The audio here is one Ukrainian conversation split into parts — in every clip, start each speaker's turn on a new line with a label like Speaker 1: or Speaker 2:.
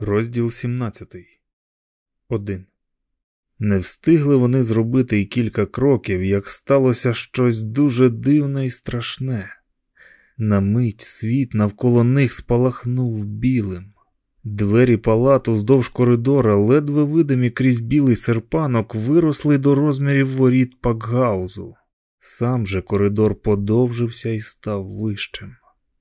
Speaker 1: Розділ 17. 1. Не встигли вони зробити й кілька кроків, як сталося щось дуже дивне і страшне. На мить світ навколо них спалахнув білим. Двері палату вздовж коридора, ледве видимі крізь білий серпанок, виросли до розмірів воріт Пакгаузу. Сам же коридор подовжився і став вищим.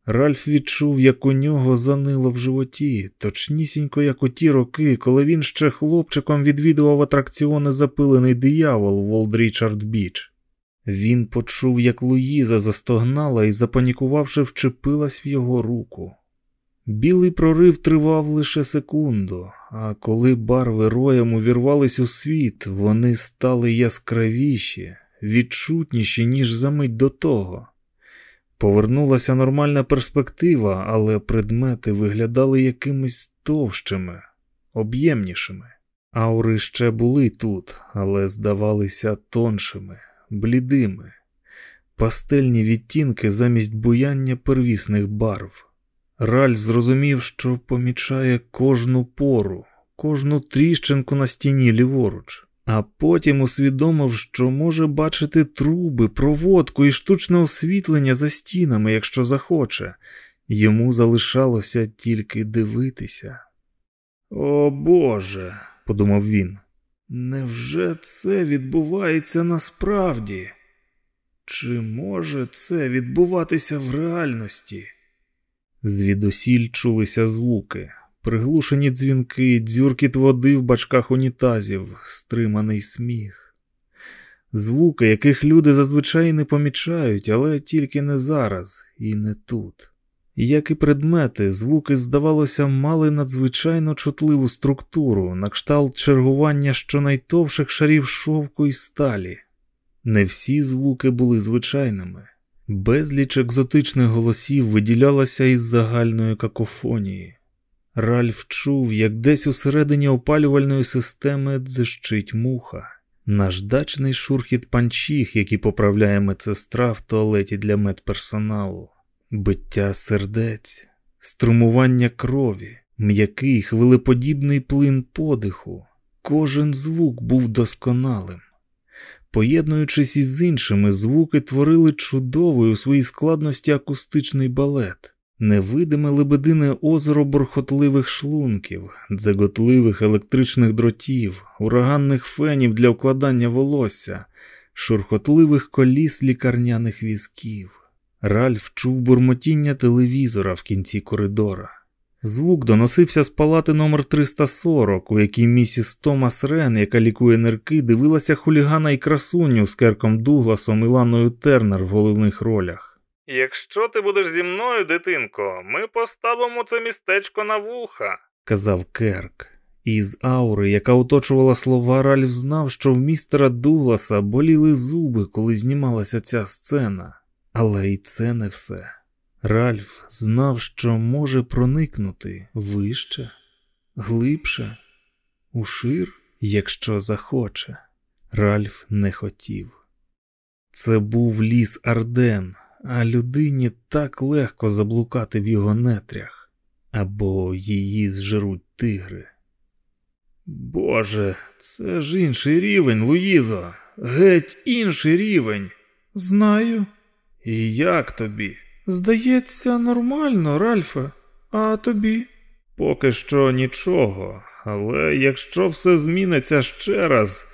Speaker 1: Ральф відчув, як у нього занило в животі, точнісінько, як у ті роки, коли він ще хлопчиком відвідував атракціони запилений диявол в Олд Орчард Біч. Він почув, як Луїза застогнала і, запанікувавши, вчепилась в його руку. Білий прорив тривав лише секунду, а коли барви роєм увірвались у світ, вони стали яскравіші, відчутніші, ніж за мить до того. Повернулася нормальна перспектива, але предмети виглядали якимись товщими, об'ємнішими. Аури ще були тут, але здавалися тоншими, блідими, пастельні відтінки замість буяння первісних барв. Ральф зрозумів, що помічає кожну пору, кожну тріщинку на стіні ліворуч а потім усвідомив, що може бачити труби, проводку і штучне освітлення за стінами, якщо захоче. Йому залишалося тільки дивитися. О Боже, подумав він, невже це відбувається насправді? Чи може це відбуватися в реальності? Звідусіль чулися звуки, приглушені дзвінки, дзюркіт води в бачках унітазів, стриманий сміх, звуки, яких люди зазвичай не помічають, але тільки не зараз і не тут. Як і предмети, звуки, здавалося, мали надзвичайно чутливу структуру, на кшталт чергування щонайтовших шарів шовку і сталі. Не всі звуки були звичайними, безліч екзотичних голосів виділялося із загальної какофонії. Ральф чув, як десь усередині опалювальної системи дзищить муха, наждачний шурхіт панчіх, який поправляє медсестра в туалеті для медперсоналу, биття сердець, струмування крові, м'який хвилеподібний плин подиху. Кожен звук був досконалим. Поєднуючись із іншими, звуки творили чудовий у своїй складності акустичний балет невидиме лебедине озеро борхотливих шлунків, дзеготливих електричних дротів, ураганних фенів для вкладання волосся, шурхотливих коліс лікарняних візків. Ральф чув бурмотіння телевізора в кінці коридора. Звук доносився з палати номер 340, у якій місіс Томас Рен, яка лікує нирки, дивилася хулігана і красуню з Керком Дугласом і Ланою Тернер в головних ролях. Якщо ти будеш зі мною, дитинко, ми поставимо це містечко на вуха, казав Керк. Із аури, яка оточувала слова, Ральф знав, що в містера Дугласа боліли зуби, коли знімалася ця сцена. Але і це не все. Ральф знав, що може проникнути вище, глибше, ушир, якщо захоче. Ральф не хотів. Це був ліс Арден а людині так легко заблукати в його нетрях або її зжеруть тигри. Боже, це ж інший рівень, Луїзо, геть інший рівень. Знаю. І як тобі? Здається, нормально, Ральфе, а тобі? Поки що нічого, але якщо все зміниться ще раз,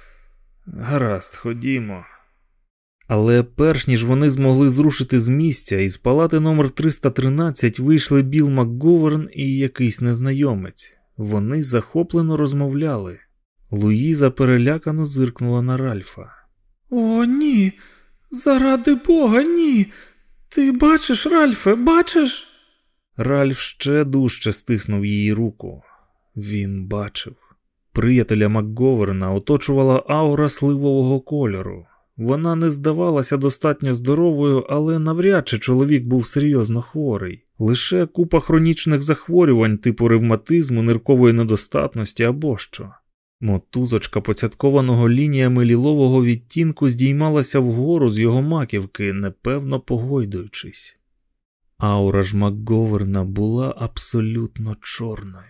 Speaker 1: гаразд, ходімо. Але перш ніж вони змогли зрушити з місця, із палати номер 313 вийшли Біл МакГоверн і якийсь незнайомець. Вони захоплено розмовляли. Луїза перелякано зиркнула на Ральфа. О, ні, заради бога, ні. Ти бачиш, Ральфе, бачиш? Ральф ще дужче стиснув її руку. Він бачив. Приятеля МакГоверна оточувала аура сливового кольору. Вона не здавалася достатньо здоровою, але навряд чи чоловік був серйозно хворий. Лише купа хронічних захворювань, типу ревматизму, ниркової недостатності або що. Мотузочка поцяткованого лініями лілового відтінку здіймалася вгору з його маківки, непевно погойдуючись. Аура ж Макговерна була абсолютно чорною.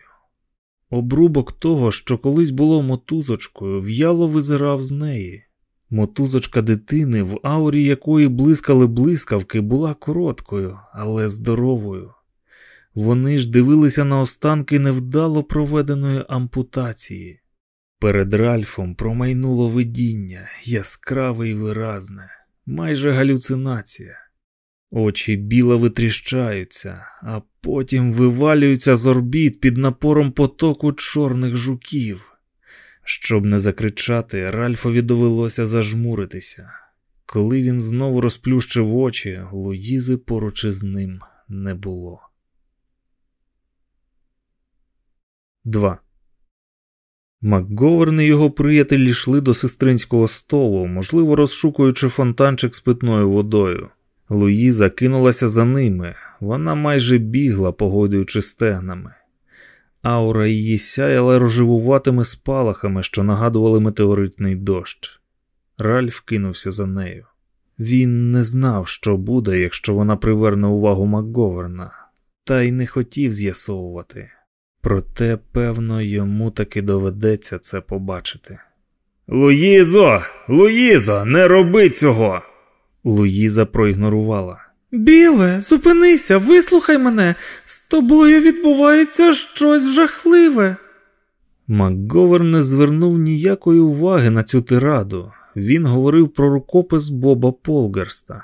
Speaker 1: Обрубок того, що колись було мотузочкою, в'яло визирав з неї. Мотузочка дитини, в аурі якої блискали блискавки, була короткою, але здоровою. Вони ж дивилися на останки невдало проведеної ампутації. Перед Ральфом промайнуло видіння, яскраве і виразне, майже галюцинація. Очі біло витріщаються, а потім вивалюються з орбіт під напором потоку чорних жуків. Щоб не закричати, Ральфові довелося зажмуритися. Коли він знову розплющив очі, Луїзи поруч із ним не було. 2. МакГоверн і його приятелі йшли до сестринського столу, можливо, розшукуючи фонтанчик з питною водою. Луїза кинулася за ними, вона майже бігла, погойдуючи стегнами. Аура її сяяла роживуватими спалахами, що нагадували метеоритний дощ. Ральф кинувся за нею. Він не знав, що буде, якщо вона приверне увагу МакГоверна, та й не хотів з'ясовувати. Проте, певно, йому таки доведеться це побачити. Луїзо, Луїзо, не роби цього. Луїза проігнорувала.
Speaker 2: Біле, зупинися, вислухай мене. З тобою відбувається щось жахливе.
Speaker 1: МакГовер не звернув ніякої уваги на цю тираду. Він говорив про рукопис Боба Полгарста.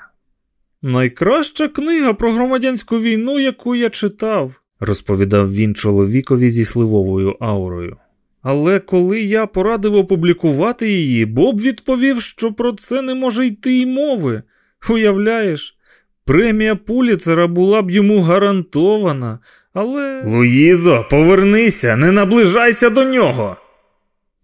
Speaker 1: Найкраща книга про громадянську війну, яку я читав, розповідав він чоловікові зі сливовою аурою. Але коли я порадив опублікувати її, Боб відповів, що про це не може йти й мови. Уявляєш, премія Пуліцера була б йому гарантована, але. Луїзо, повернися, не наближайся до нього.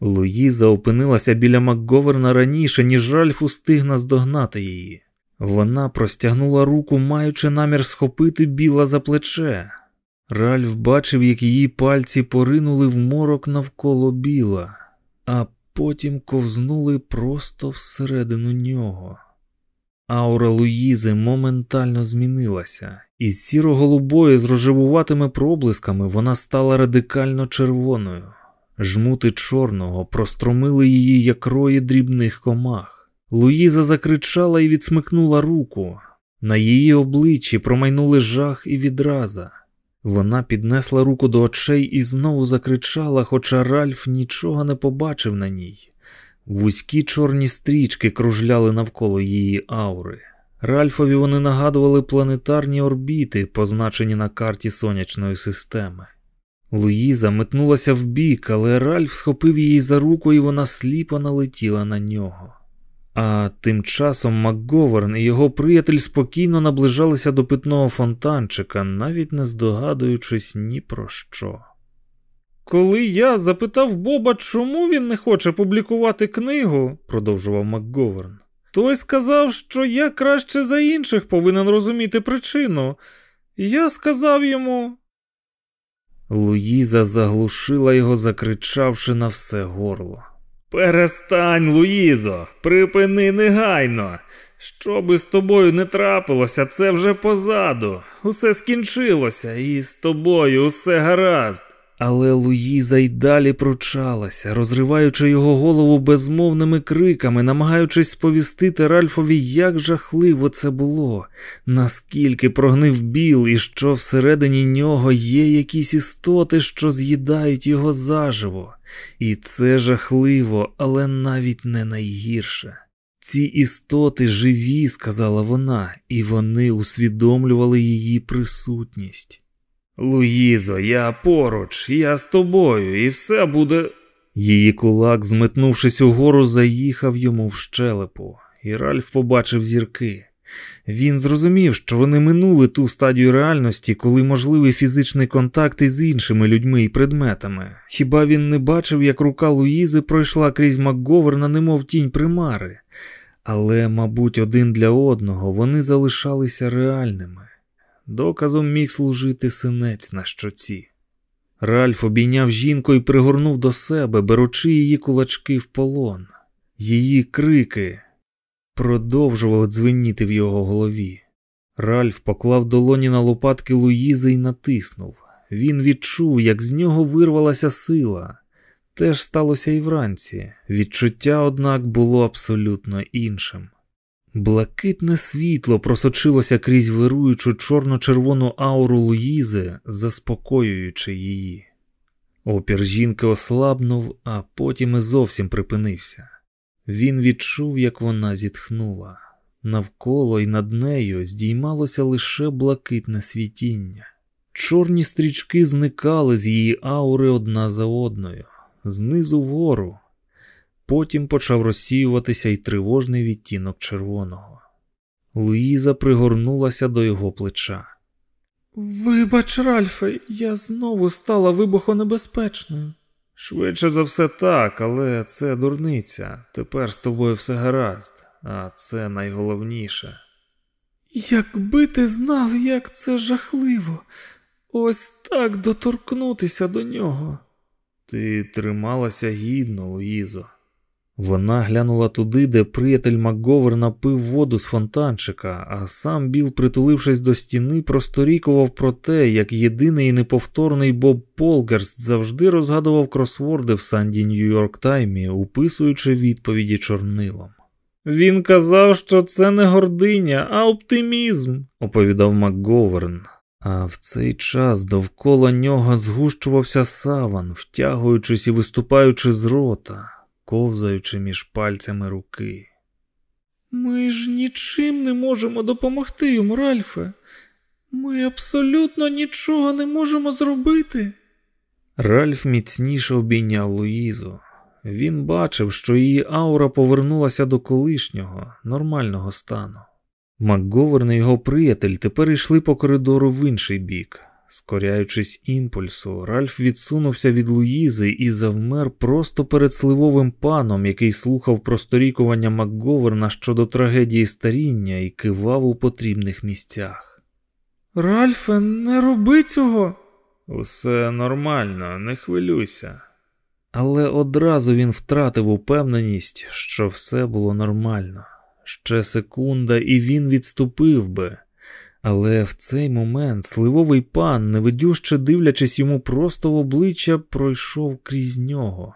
Speaker 1: Луїза опинилася біля Макговерна раніше, ніж Ральф устиг наздогнати її. Вона простягнула руку, маючи намір схопити біла за плече. Ральф бачив, як її пальці поринули в морок навколо біла, а потім ковзнули просто всередину нього. Аура Луїзи моментально змінилася, із сіро-голубою з рожевуватими проблисками вона стала радикально червоною. Жмути чорного простромили її як рої дрібних комах. Луїза закричала і відсмикнула руку. На її обличчі промайнули жах і відраза. Вона піднесла руку до очей і знову закричала, хоча Ральф нічого не побачив на ній. Вузькі чорні стрічки кружляли навколо її аури. Ральфові вони нагадували планетарні орбіти, позначені на карті сонячної системи. Луїза метнулася вбік, але Ральф схопив її за руку, і вона сліпо налетіла на нього. А тим часом МакГоверн і його приятель спокійно наближалися до питного фонтанчика, навіть не здогадуючись ні про що. Коли я запитав Боба, чому він не хоче публікувати книгу, продовжував МакГоверн, той сказав, що я краще за інших повинен розуміти причину. Я сказав йому. Луїза заглушила його, закричавши на все горло. Перестань, Луїзо, припини негайно. Що би з тобою не трапилося, це вже позаду. Усе скінчилося, і з тобою усе гаразд. Але Луїза й далі пручалася, розриваючи його голову безмовними криками, намагаючись сповістити Ральфові, як жахливо це було, наскільки прогнив біл, і що всередині нього є якісь істоти, що з'їдають його заживо. І це жахливо, але навіть не найгірше. Ці істоти живі, сказала вона, і вони усвідомлювали її присутність. Луїзо, я поруч, я з тобою, і все буде. Її кулак, зметнувшись угору, заїхав йому в щелепу, і Ральф побачив зірки. Він зрозумів, що вони минули ту стадію реальності, коли можливий фізичний контакт із іншими людьми і предметами. Хіба він не бачив, як рука Луїзи пройшла крізь Макговерна, немов тінь примари, але, мабуть, один для одного вони залишалися реальними. Доказом міг служити синець на щоці. Ральф обійняв жінку і пригорнув до себе, беручи її кулачки в полон. Її крики продовжували дзвеніти в його голові. Ральф поклав долоні на лопатки Луїзи і натиснув. Він відчув, як з нього вирвалася сила. Теж сталося і вранці. Відчуття, однак, було абсолютно іншим. Блакитне світло просочилося крізь вируючу чорно-червону ауру Луїзи, заспокоюючи її. Опір жінки ослабнув, а потім і зовсім припинився. Він відчув, як вона зітхнула. Навколо і над нею здіймалося лише блакитне світіння. Чорні стрічки зникали з її аури одна за одною, знизу вгору. Потім почав розсіюватися й тривожний відтінок червоного. Луїза пригорнулася до його плеча.
Speaker 2: Вибач, Ральфе, я знову стала вибухонебезпечною.
Speaker 1: Швидше за все так, але це дурниця. Тепер з тобою все гаразд, а це найголовніше.
Speaker 2: Якби ти знав, як це жахливо, ось так доторкнутися до нього.
Speaker 1: Ти трималася гідно, Луїзо. Вона глянула туди, де приятель Макговер напив воду з фонтанчика, а сам Біл, притулившись до стіни, просторікував про те, як єдиний і неповторний Боб Полгерст завжди розгадував кросворди в Санді Нью-Йорк Таймі, уписуючи відповіді чорнилом. Він казав, що це не гординя, а оптимізм, оповідав МакГоверн. А в цей час довкола нього згущувався саван, втягуючись і виступаючи з рота ковзаючи між пальцями руки.
Speaker 2: Ми ж нічим не можемо допомогти йому, Ральфе. Ми абсолютно нічого не можемо зробити.
Speaker 1: Ральф міцніше обійняв Луїзу. Він бачив, що її аура повернулася до колишнього, нормального стану. Макговерн і його приятель тепер йшли по коридору в інший бік. Скоряючись імпульсу, Ральф відсунувся від Луїзи і завмер просто перед сливовим паном, який слухав просторікування Макговерна щодо трагедії старіння і кивав у потрібних місцях.
Speaker 2: Ральфе, не роби цього.
Speaker 1: Усе нормально, не хвилюйся. Але одразу він втратив упевненість, що все було нормально. Ще секунда, і він відступив би. Але в цей момент сливовий пан, невидюще дивлячись йому просто в обличчя, пройшов крізь нього.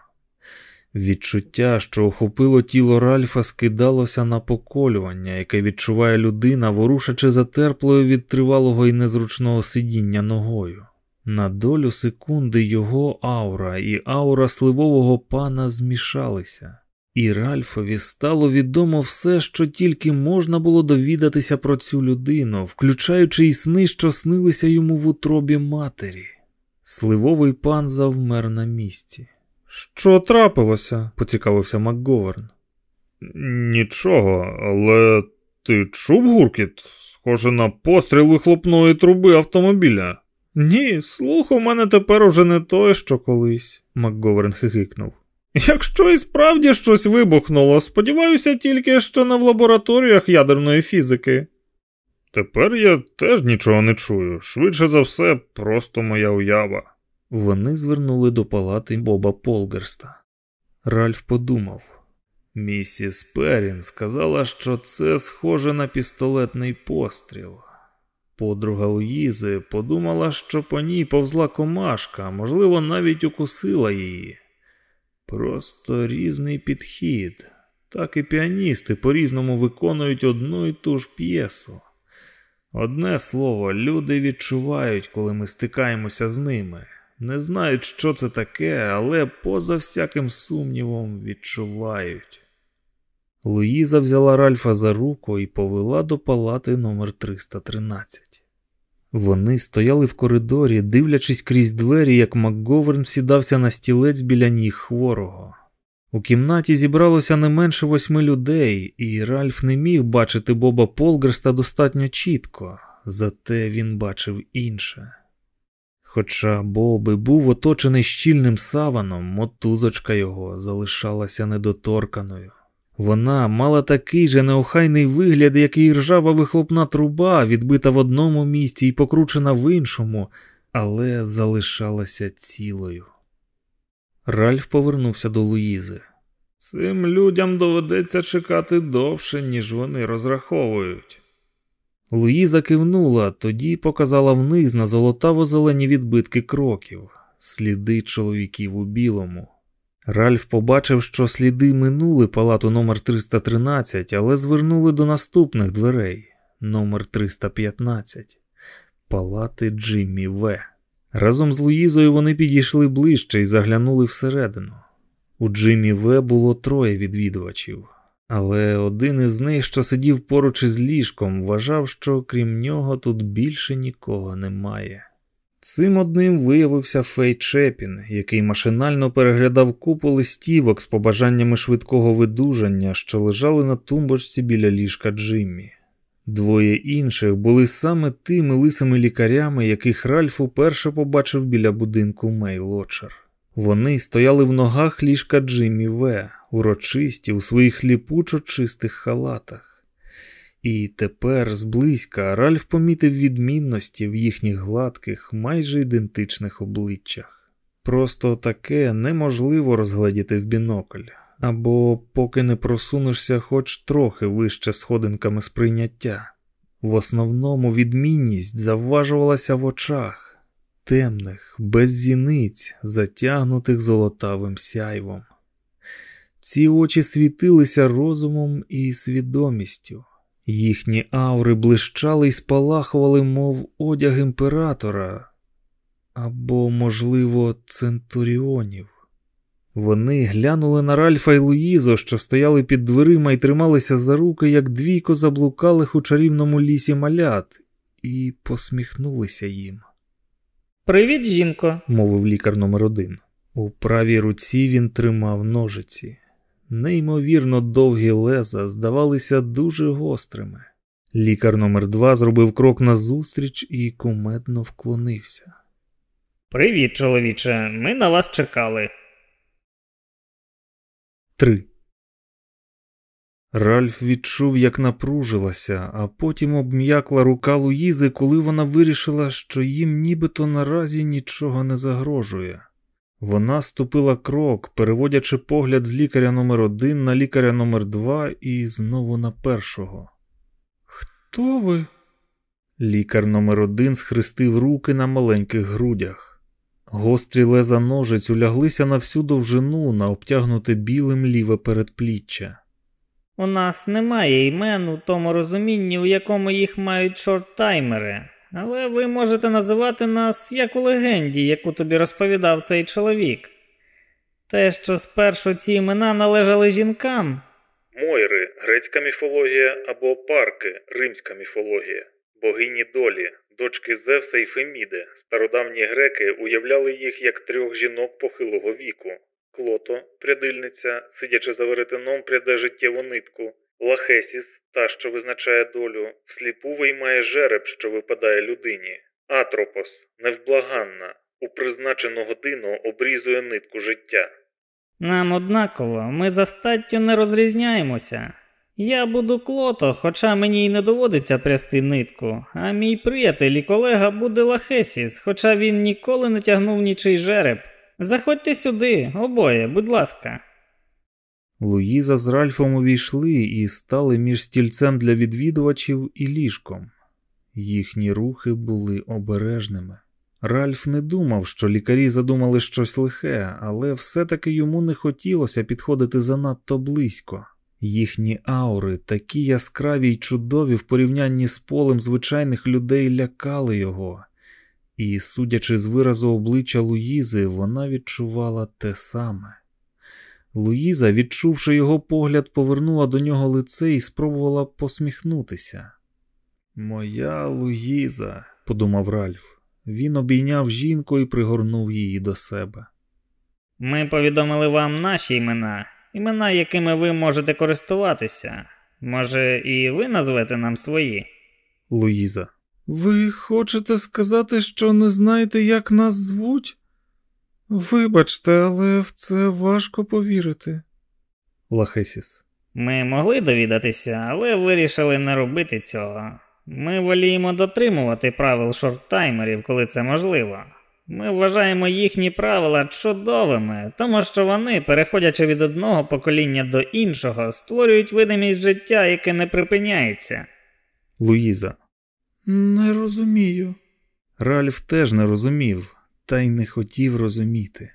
Speaker 1: Відчуття, що охопило тіло Ральфа, скидалося на поколювання, яке відчуває людина, ворушачи затерплою від тривалого і незручного сидіння ногою. На долю секунди його аура і аура сливового пана змішалися. І Ральфові стало відомо все, що тільки можна було довідатися про цю людину, включаючи й сни, що снилися йому в утробі матері. Сливовий пан завмер на місці.
Speaker 2: Що трапилося? поцікавився МакГоверн.
Speaker 1: Нічого, але ти чув гуркіт? Схоже на постріл вихлопної труби автомобіля.
Speaker 2: Ні, слух у мене тепер уже не той, що колись, МакГоверн хихикнув. Якщо і справді щось вибухнуло, сподіваюся тільки, що не в лабораторіях ядерної фізики.
Speaker 1: Тепер я теж нічого не чую. Швидше за все, просто моя уява. Вони звернули до палати Боба Полгерста. Ральф подумав. Місіс Перін сказала, що це схоже на пістолетний постріл. Подруга Луїзи подумала, що по ній повзла комашка, можливо, навіть укусила її. Просто різний підхід. Так і піаністи по-різному виконують одну і ту ж п'єсу. Одне слово, люди відчувають, коли ми стикаємося з ними. Не знають, що це таке, але поза всяким сумнівом відчувають. Луїза взяла Ральфа за руку і повела до палати номер 313 вони стояли в коридорі, дивлячись крізь двері, як МакГоверн сідався на стілець біля ніг хворого. У кімнаті зібралося не менше восьми людей, і Ральф не міг бачити Боба Полгерста достатньо чітко, зате він бачив інше. Хоча Боб і був оточений щільним саваном, мотузочка його залишалася недоторканою. Вона мала такий же неохайний вигляд, як і ржава вихлопна труба, відбита в одному місці і покручена в іншому, але залишалася цілою. Ральф повернувся до Луїзи. Цим людям доведеться чекати довше, ніж вони розраховують. Луїза кивнула, тоді показала вниз на золотаво-зелені відбитки кроків, сліди чоловіків у білому. Ральф побачив, що сліди минули палату номер 313 але звернули до наступних дверей номер 315 палати Джиммі В. Разом з Луїзою вони підійшли ближче і заглянули всередину. У Джиммі В було троє відвідувачів, але один із них, що сидів поруч із ліжком, вважав, що крім нього тут більше нікого немає. Цим одним виявився Фей Чепін, який машинально переглядав купу листівок з побажаннями швидкого видужання, що лежали на тумбочці біля ліжка Джиммі. Двоє інших були саме тими лисими лікарями, яких Ральф уперше побачив біля будинку Мейлочер. Вони стояли в ногах ліжка Джиммі В, урочисті у своїх сліпучо чистих халатах. І тепер зблизька Ральф помітив відмінності в їхніх гладких, майже ідентичних обличчях. Просто таке неможливо розгледіти в бінокль, або поки не просунешся хоч трохи вище сходинками сприйняття. В основному відмінність завважувалася в очах, темних, без зіниць, затягнутих золотавим сяйвом. Ці очі світилися розумом і свідомістю. Їхні аури блищали й спалахували, мов одяг імператора або, можливо, центуріонів. Вони глянули на Ральфа й Луїзо, що стояли під дверима і трималися за руки, як двійко заблукалих у чарівному лісі малят, і посміхнулися їм.
Speaker 3: Привіт, жінко,
Speaker 1: мовив лікар номер один. У правій руці він тримав ножиці. Неймовірно довгі леза здавалися дуже гострими. Лікар номер два зробив крок назустріч і кумедно вклонився.
Speaker 3: Привіт, чоловіче, ми на вас чекали.
Speaker 1: 3. Ральф відчув, як напружилася, а потім обм'якла рука Луїзи, коли вона вирішила, що їм нібито наразі нічого не загрожує. Вона ступила крок, переводячи погляд з лікаря номер один на лікаря номер два і знову на першого. Хто ви? Лікар номер один схрестив руки на маленьких грудях. Гострі леза ножиць уляглися на всю довжину на обтягнуте білим ліве передпліччя.
Speaker 3: У нас немає імен у тому розумінні, у якому їх мають шорттаймери, але ви можете називати нас як у легенді, яку тобі розповідав цей чоловік. Те, що спершу ці імена належали жінкам.
Speaker 1: Мойри, грецька міфологія або парки, римська міфологія, богині долі, дочки Зевса і Феміди. Стародавні греки уявляли їх як трьох жінок похилого віку. Клото, прядильниця, сидячи за веретеном, пряде життєву нитку, Лахесіс, та, що визначає долю, всліпу виймає жереб, що випадає людині, Атропос, невблаганна, у призначену годину обрізує нитку життя.
Speaker 3: Нам однаково, ми за статтю не розрізняємося. Я буду клото, хоча мені й не доводиться прясти нитку, а мій приятель і колега буде Лахесіс, хоча він ніколи не тягнув нічий жереб. Заходьте сюди, обоє, будь ласка.
Speaker 1: Луїза з Ральфом увійшли і стали між стільцем для відвідувачів і ліжком. Їхні рухи були обережними. Ральф не думав, що лікарі задумали щось лихе, але все-таки йому не хотілося підходити занадто близько. Їхні аури, такі яскраві й чудові в порівнянні з полем звичайних людей, лякали його, і, судячи з виразу обличчя Луїзи, вона відчувала те саме. Луїза, відчувши його погляд, повернула до нього лице і спробувала посміхнутися. Моя Луїза, подумав Ральф. Він обійняв жінку і пригорнув її до себе.
Speaker 3: Ми повідомили вам наші імена, імена, якими ви можете користуватися. Може, і ви назвете нам свої?
Speaker 1: Луїза. Ви хочете сказати, що не знаєте, як нас звуть? Вибачте, але в це важко повірити. Лахесіс.
Speaker 3: Ми могли довідатися, але вирішили не робити цього. Ми воліємо дотримувати правил шорттаймерів, коли це можливо. Ми вважаємо їхні правила чудовими, тому що вони, переходячи від одного покоління до іншого, створюють видимість життя, яке не припиняється.
Speaker 1: Луїза.
Speaker 2: Не розумію.
Speaker 1: Ральф теж не розумів, та й не хотів розуміти.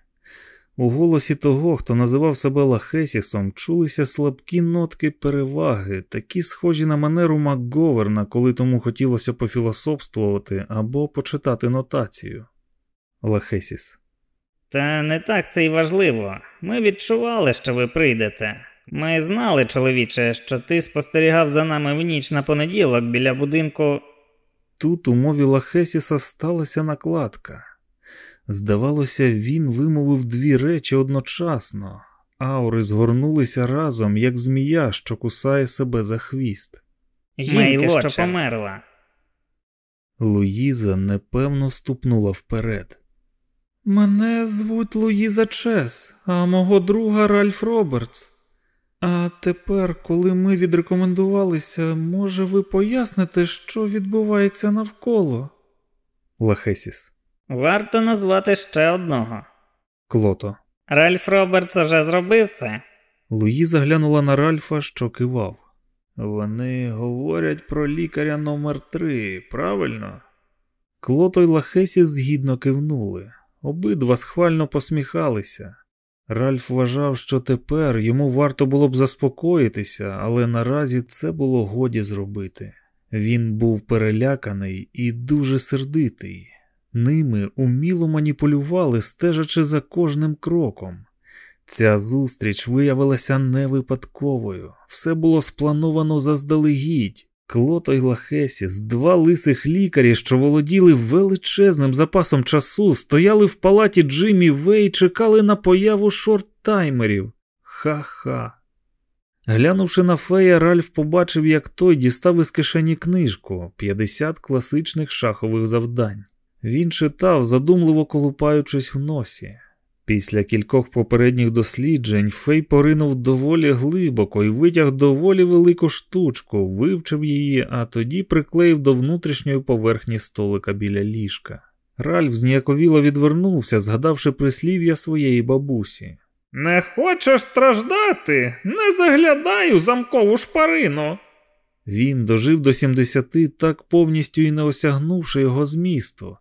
Speaker 1: У голосі того, хто називав себе Лахесісом, чулися слабкі нотки переваги, такі схожі на манеру МакГоверна, коли тому хотілося пофілософствувати або почитати нотацію. Лахесіс.
Speaker 3: Та не так це й важливо. Ми відчували, що ви прийдете. Ми знали, чоловіче, що ти спостерігав за нами в ніч на понеділок біля будинку.
Speaker 1: Тут у мові Лахесіса сталася накладка. Здавалося, він вимовив дві речі одночасно, аури згорнулися разом, як змія, що кусає себе за хвіст.
Speaker 3: Жінка, що померла.
Speaker 1: Луїза непевно ступнула вперед.
Speaker 2: Мене звуть Луїза Чес, а мого друга Ральф Робертс. А тепер, коли ми відрекомендувалися, може, ви поясните, що відбувається навколо?
Speaker 1: Лахесіс.
Speaker 3: Варто назвати ще одного.
Speaker 1: Клото.
Speaker 3: Ральф Робертс вже зробив це.
Speaker 1: Луїза глянула на Ральфа, що кивав. Вони говорять про лікаря номер три, правильно? Клото й Лахесіс згідно кивнули. Обидва схвально посміхалися. Ральф вважав, що тепер йому варто було б заспокоїтися, але наразі це було годі зробити. Він був переляканий і дуже сердитий. Ними уміло маніпулювали, стежачи за кожним кроком. Ця зустріч виявилася невипадковою, все було сплановано заздалегідь. Клото й Лахесіс, два лисих лікарі, що володіли величезним запасом часу, стояли в палаті Джиммі Вей і чекали на появу шорт-таймерів. Ха-ха. Глянувши на фея, Ральф побачив, як той дістав із кишені книжку 50 класичних шахових завдань. Він читав, задумливо колупаючись в носі. Після кількох попередніх досліджень Фей поринув доволі глибоко і витяг доволі велику штучку, вивчив її, а тоді приклеїв до внутрішньої поверхні столика біля ліжка. Ральф зніяковіло відвернувся, згадавши прислів'я своєї бабусі.
Speaker 2: Не хочеш страждати? Не заглядай у замкову шпарину.
Speaker 1: Він дожив до 70, так повністю і не осягнувши його змісту,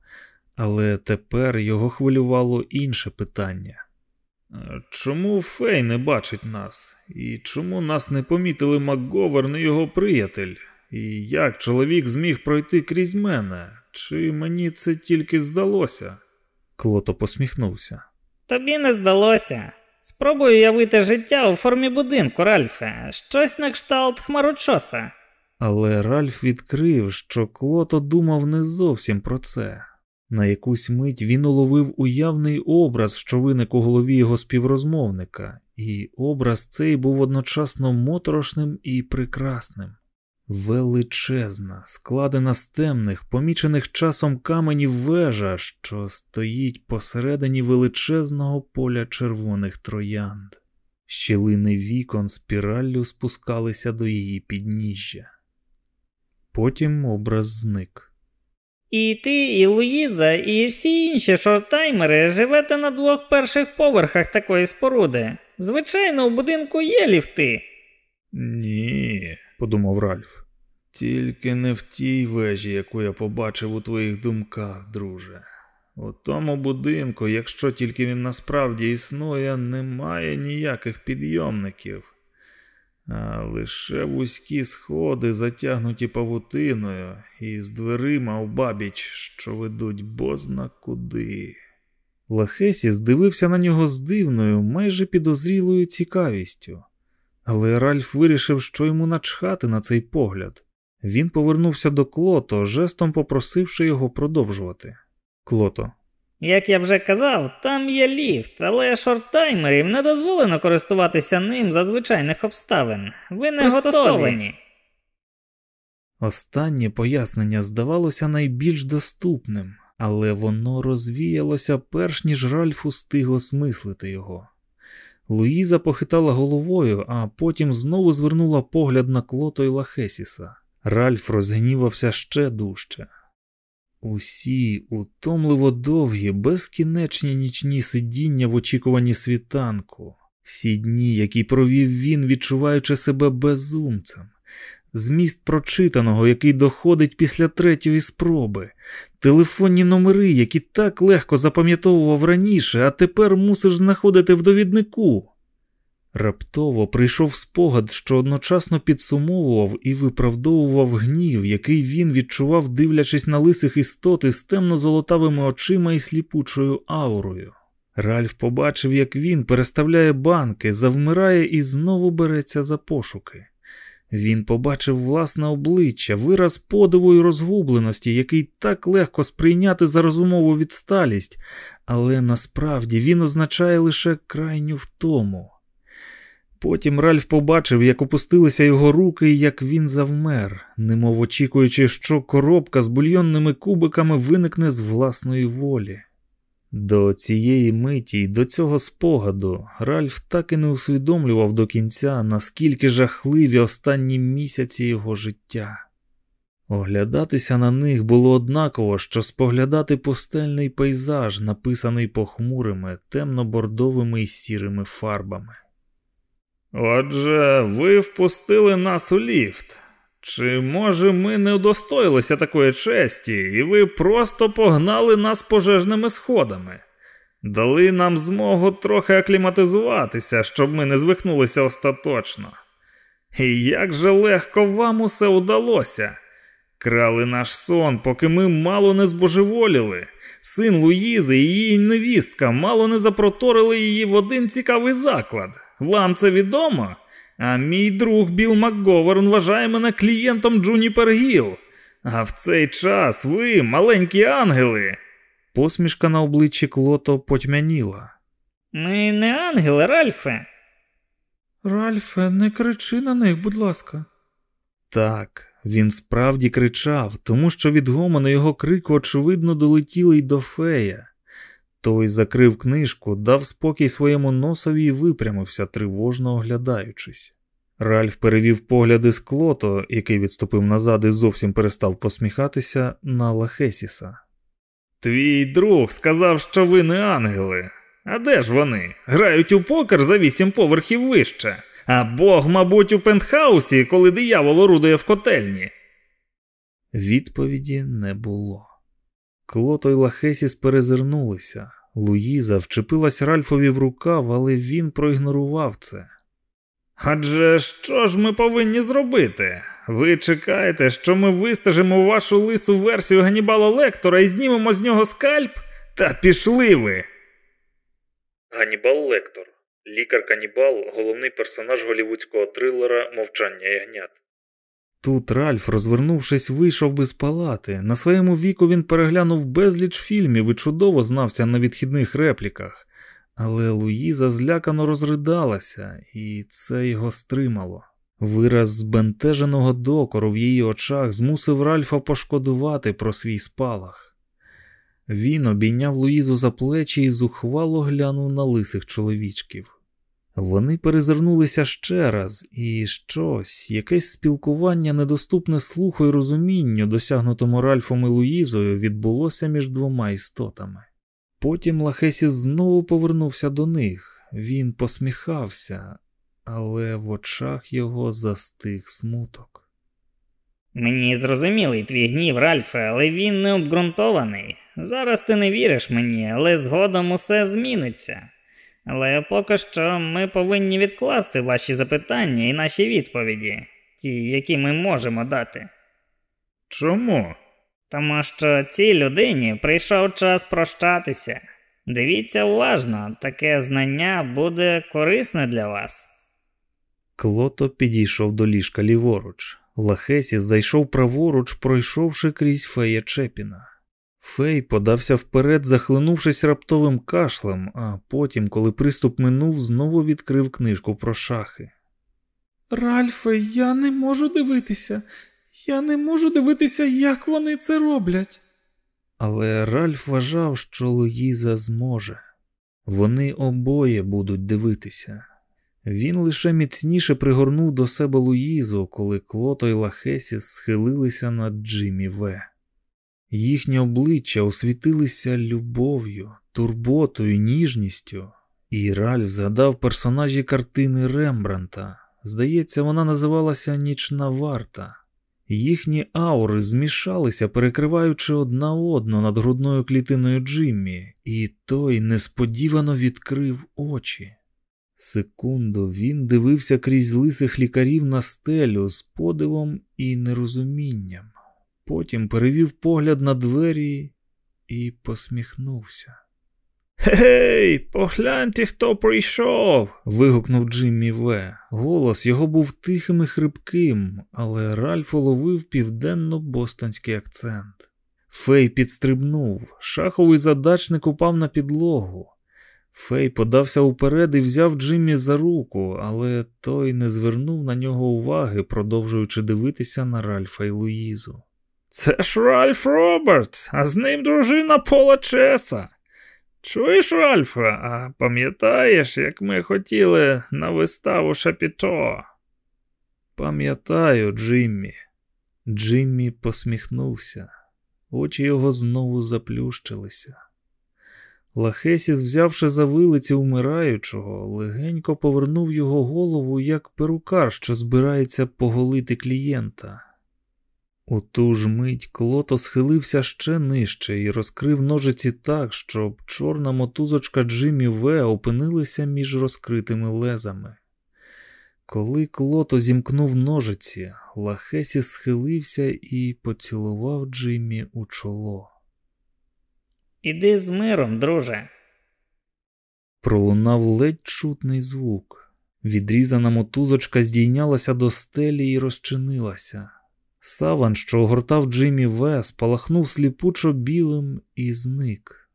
Speaker 1: але тепер його хвилювало інше питання. Чому Фей не бачить нас? І чому нас не помітили МакГоверн і його приятель? І як чоловік зміг пройти крізь мене? Чи мені це тільки здалося? Клото посміхнувся.
Speaker 3: Тобі не здалося. Спробуй уявити життя у формі будинку, Ральфе, щось на кшталт хмарочоса.
Speaker 1: Але Ральф відкрив, що Клото думав не зовсім про це. На якусь мить він уловив уявний образ, що виник у голові його співрозмовника, і образ цей був одночасно моторошним і прекрасним. Величезна, складена з темних, помічених часом каменів вежа, що стоїть посередині величезного поля червоних троянд. Щілини вікон спіраллю спускалися до її підніжжя. Потім образ зник.
Speaker 3: І ти, і Луїза, і всі інші шорттаймери живете на двох перших поверхах такої споруди. Звичайно, у будинку є ліфти.
Speaker 1: Ні, подумав Ральф. Тільки не в тій вежі, яку я побачив у твоїх думках, друже. У тому будинку, якщо тільки він насправді існує, немає ніяких підйомників а лише вузькі сходи, затягнуті павутиною, і з дверима у бабіч, що ведуть бозна куди. Лахесі здивився на нього з дивною, майже підозрілою цікавістю, але Ральф вирішив, що йому начхати на цей погляд. Він повернувся до клото, жестом попросивши його продовжувати. Клото,
Speaker 3: як я вже казав, там є ліфт, але шорттаймерів не дозволено користуватися ним за звичайних обставин. Ви не готові.
Speaker 1: Останнє пояснення здавалося найбільш доступним, але воно розвіялося перш ніж Ральф устиг осмислити його. Луїза похитала головою, а потім знову звернула погляд на клото й Лахесіса. Ральф розгнівався ще дужче. Усі утомливо довгі, безкінечні нічні сидіння в очікуванні світанку, всі дні, які провів він, відчуваючи себе безумцем, зміст прочитаного, який доходить після третьої спроби, телефонні номери, які так легко запам'ятовував раніше, а тепер мусиш знаходити в довіднику. Раптово прийшов спогад, що одночасно підсумовував і виправдовував гнів, який він відчував, дивлячись на лисих істот із темно-золотавими очима і сліпучою аурою. Ральф побачив, як він переставляє банки, завмирає і знову береться за пошуки. Він побачив власне обличчя, вираз подиву і розгубленості, який так легко сприйняти за розумову відсталість, але насправді він означає лише крайню втому. Потім Ральф побачив, як опустилися його руки і як він завмер, немов очікуючи, що коробка з бульйонними кубиками виникне з власної волі. До цієї миті й до цього спогаду Ральф так і не усвідомлював до кінця, наскільки жахливі останні місяці його життя. Оглядатися на них було однаково, що споглядати пустельний пейзаж, написаний похмурими, темно-бордовими і сірими фарбами.
Speaker 2: Отже, ви впустили нас у ліфт. Чи може ми не удостоїлися такої честі, і ви просто погнали нас пожежними сходами? Дали нам змогу трохи акліматизуватися, щоб ми не звихнулися остаточно. І як же легко вам усе удалося? Крали наш сон, поки ми мало не збожеволіли. Син Луїзи і її невістка мало не запроторили її в один цікавий заклад. Вам це відомо? А мій друг Біл МакГоверн вважає мене клієнтом Джуніпер Гіл. А в цей час ви, маленькі ангели.
Speaker 1: Посмішка на обличчі Клото потьмяніла.
Speaker 3: Ми не ангели, Ральфе.
Speaker 2: Ральфе, не кричи на них, будь ласка.
Speaker 1: Так, він справді кричав, тому що від гомону його крику, очевидно, долетіли й до фея. Той закрив книжку, дав спокій своєму носові і випрямився, тривожно оглядаючись. Ральф перевів погляди з клото, який відступив назад і зовсім перестав посміхатися, на Лахесіса.
Speaker 2: Твій друг сказав, що ви не ангели. А де ж вони? Грають у покер за вісім поверхів вище. А Бог, мабуть, у пентхаусі, коли диявол орудує в котельні.
Speaker 1: Відповіді не було. Клото й Лахесіс перезирнулися. Луїза вчепилась Ральфові в рукав, але він проігнорував це.
Speaker 2: Адже що ж ми повинні зробити? Ви чекаєте, що ми вистежимо вашу лису версію Ганібала Лектора і знімемо з нього скальп? Та пішли ви.
Speaker 1: Ганібал Лектор. Лікар Канібал, головний персонаж голівудського трилера Мовчання ягнят. Тут Ральф, розвернувшись, вийшов би з палати. На своєму віку він переглянув безліч фільмів і чудово знався на відхідних репліках. Але Луїза злякано розридалася, і це його стримало. Вираз збентеженого докору в її очах змусив Ральфа пошкодувати про свій спалах. Він обійняв Луїзу за плечі і зухвало глянув на лисих чоловічків. Вони перезирнулися ще раз, і щось, якесь спілкування, недоступне слуху й розумінню, досягнутому Ральфом і Луїзою, відбулося між двома істотами. Потім Лахесі знову повернувся до них. Він посміхався, але в очах його застиг смуток.
Speaker 3: Мені зрозумілий твій гнів, Ральфе, але він не обґрунтований. Зараз ти не віриш мені, але згодом усе зміниться. Але поки що ми повинні відкласти ваші запитання і наші відповіді, ті, які ми можемо дати.
Speaker 2: Чому?
Speaker 3: Тому що цій людині прийшов час прощатися. Дивіться уважно, таке знання буде корисне для вас.
Speaker 1: Клото підійшов до ліжка ліворуч. Лахесіс зайшов праворуч, пройшовши крізь фея Чепіна. Фей подався вперед, захлинувшись раптовим кашлем, а потім, коли приступ минув, знову відкрив книжку про шахи.
Speaker 2: Ральфе, я не можу дивитися. Я не можу дивитися, як вони це роблять.
Speaker 1: Але Ральф вважав, що Луїза зможе. Вони обоє будуть дивитися. Він лише міцніше пригорнув до себе Луїзу, коли Клото й Лахесіс схилилися над Джиммі В. Їхні обличчя освітилися любов'ю, турботою, ніжністю, і Ральф згадав персонажі картини Рембранта, Здається, вона називалася Нічна варта. Їхні аури змішалися, перекриваючи одна одну над грудною клітиною Джиммі, і той несподівано відкрив очі. Секунду він дивився крізь лисих лікарів на стелю з подивом і нерозумінням. Потім перевів погляд на двері і посміхнувся.
Speaker 2: Гей, погляньте, хто прийшов.
Speaker 1: вигукнув Джиммі В. Голос його був тихим і хрипким, але Ральф уловив південно-бостонський акцент. Фей підстрибнув, шаховий задачник упав на підлогу. Фей подався уперед і взяв Джиммі за руку, але той не звернув на нього уваги, продовжуючи дивитися на Ральфа й Луїзу.
Speaker 2: Це ж Ральф Робертс, а з ним дружина Пола Чеса. Чуєш, Ральфа, а пам'ятаєш, як ми хотіли на виставу Шапіто?
Speaker 1: Пам'ятаю, Джиммі. Джиммі посміхнувся, очі його знову заплющилися. Лахесіс, взявши за вилиці умираючого, легенько повернув його голову як перукар, що збирається поголити клієнта. У ту ж мить клото схилився ще нижче і розкрив ножиці так, щоб чорна мотузочка Джиммі В опинилася між розкритими лезами. Коли клото зімкнув ножиці, Лахесіс схилився і поцілував Джиммі у чоло.
Speaker 3: Іди з миром, друже.
Speaker 1: Пролунав ледь чутний звук. Відрізана мотузочка здійнялася до стелі і розчинилася. Саван, що огортав Джиммі В, спалахнув сліпучо білим і зник.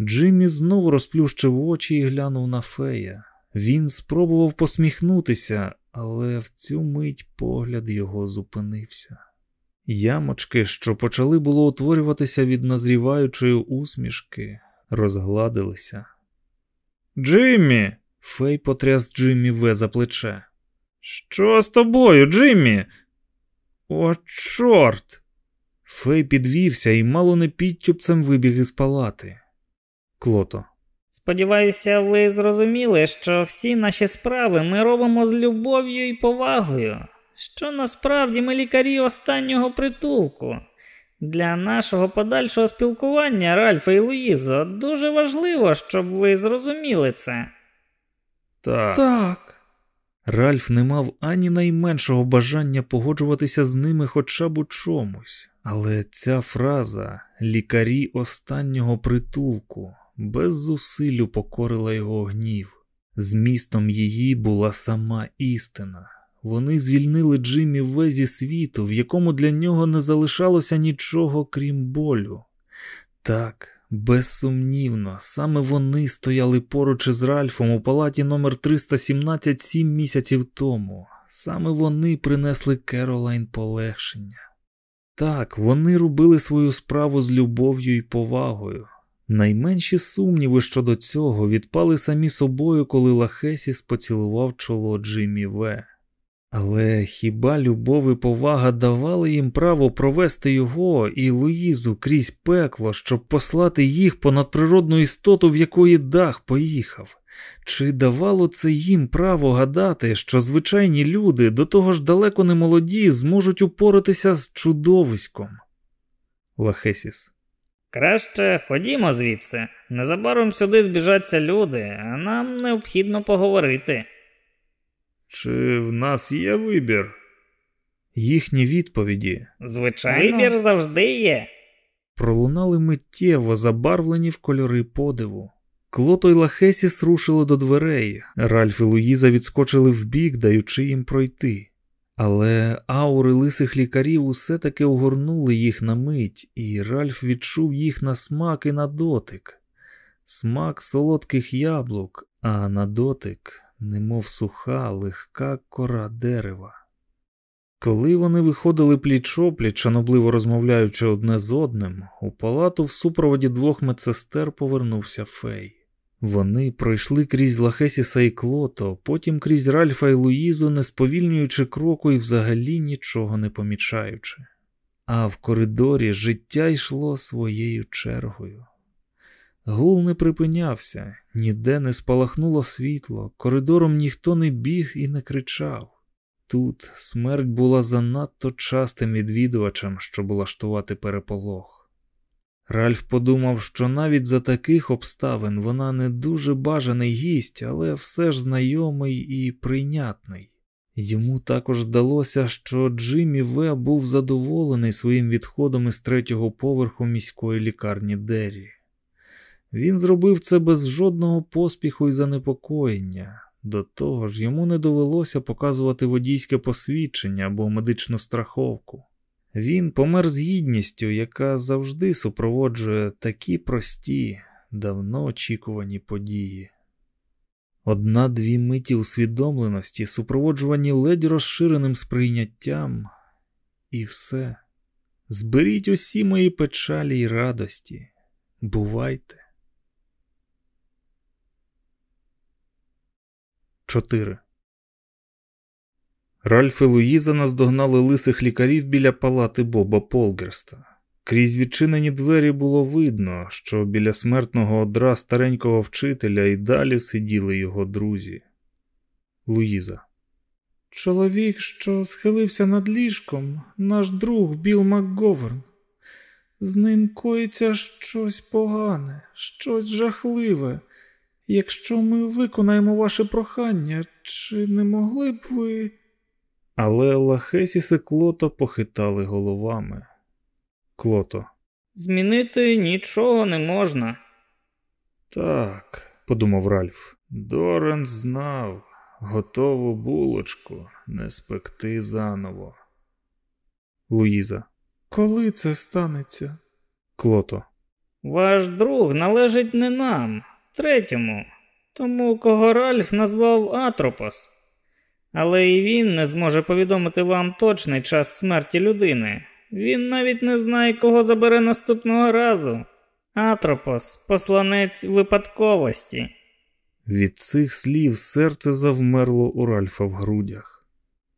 Speaker 1: Джиммі знову розплющив очі і глянув на фея. Він спробував посміхнутися, але в цю мить погляд його зупинився. Ямочки, що почали було утворюватися від назріваючої усмішки, розгладилися.
Speaker 2: Джиммі.
Speaker 1: Фей потряс Джиммі В за плече.
Speaker 2: Що з тобою, Джиммі? О, чорт!
Speaker 1: Фей підвівся і мало не підтюпцем вибіг із палати. Клото.
Speaker 3: Сподіваюся, ви зрозуміли, що всі наші справи ми робимо з любов'ю і повагою, що насправді ми лікарі останнього притулку. Для нашого подальшого спілкування, Ральфа і Луїзо, дуже важливо, щоб ви зрозуміли це.
Speaker 1: Так. Так. Ральф не мав ані найменшого бажання погоджуватися з ними хоча б у чомусь, але ця фраза лікарі останнього притулку без зусиль покорила його гнів. Змістом її була сама істина. Вони звільнили Джиммі В зі світу, в якому для нього не залишалося нічого крім болю. Так, Безсумнівно, саме вони стояли поруч із Ральфом у палаті номер 317 сім місяців тому. Саме вони принесли Керолайн полегшення. Так, вони робили свою справу з любов'ю і повагою. Найменші сумніви щодо цього відпали самі собою, коли Лахесіс поцілував чоло Джиммі В. Але хіба любов і повага давали їм право провести його і Луїзу крізь пекло, щоб послати їх понад природну істоту, в якої дах поїхав? Чи давало це їм право гадати, що звичайні люди, до того ж далеко не молоді, зможуть упоратися з чудовиськом? Лахесіс.
Speaker 3: Краще ходімо звідси. Незабаром сюди збіжаться люди, а нам необхідно поговорити.
Speaker 1: Чи в нас є вибір? Їхні відповіді.
Speaker 3: Звичайно, вибір завжди є.
Speaker 1: Пролунали миттєво, забарвлені в кольори подиву. Клото й Лахесіс рушили до дверей. Ральф і Луїза відскочили вбік, даючи їм пройти. Але аури лисих лікарів усе таки огорнули їх на мить, і Ральф відчув їх на смак і на дотик. Смак солодких яблук, а на дотик немов суха, легка кора дерева. Коли вони виходили пліч опліч, шанобливо розмовляючи одне з одним, у палату в супроводі двох медсестер повернувся Фей. Вони пройшли крізь Лахесіса і Клото, потім крізь Ральфа і Луїзу, не сповільнюючи кроку і взагалі нічого не помічаючи. А в коридорі життя йшло своєю чергою. Гул не припинявся, ніде не спалахнуло світло, коридором ніхто не біг і не кричав. Тут смерть була занадто частим відвідувачем, щоб улаштувати переполох. Ральф подумав, що навіть за таких обставин вона не дуже бажаний гість, але все ж знайомий і прийнятний. Йому також здалося, що Джиммі В був задоволений своїм відходом із третього поверху міської лікарні Деррі. Він зробив це без жодного поспіху і занепокоєння. До того ж, йому не довелося показувати водійське посвідчення або медичну страховку. Він помер з гідністю, яка завжди супроводжує такі прості, давно очікувані події. Одна-дві миті усвідомленості, супроводжувані ледь розширеним сприйняттям, і все. Зберіть усі мої печалі й радості. Бувайте. 4. Ральф і Луїза наздогнали лисих лікарів біля палати Боба Полгерста. Крізь відчинені двері було видно, що біля смертного одра старенького вчителя і далі сиділи його друзі. Луїза.
Speaker 2: Чоловік, що схилився над ліжком, наш друг Біл МакГоверн. З ним коїться щось погане, щось жахливе. Якщо ми виконаємо ваше прохання, чи не могли б ви.
Speaker 1: Але Лахесіс і Клото похитали головами. Клото.
Speaker 3: Змінити нічого не можна.
Speaker 1: Так, подумав Ральф. Дорен знав готову булочку не спекти заново. Луїза.
Speaker 2: Коли це станеться?
Speaker 1: Клото.
Speaker 3: Ваш друг належить не нам, третьому, тому кого Ральф назвав Атропос. Але і він не зможе повідомити вам точний час смерті людини. Він навіть не знає, кого забере наступного разу. Атропос, посланець випадковості.
Speaker 1: Від цих слів серце завмерло у Ральфа в грудях.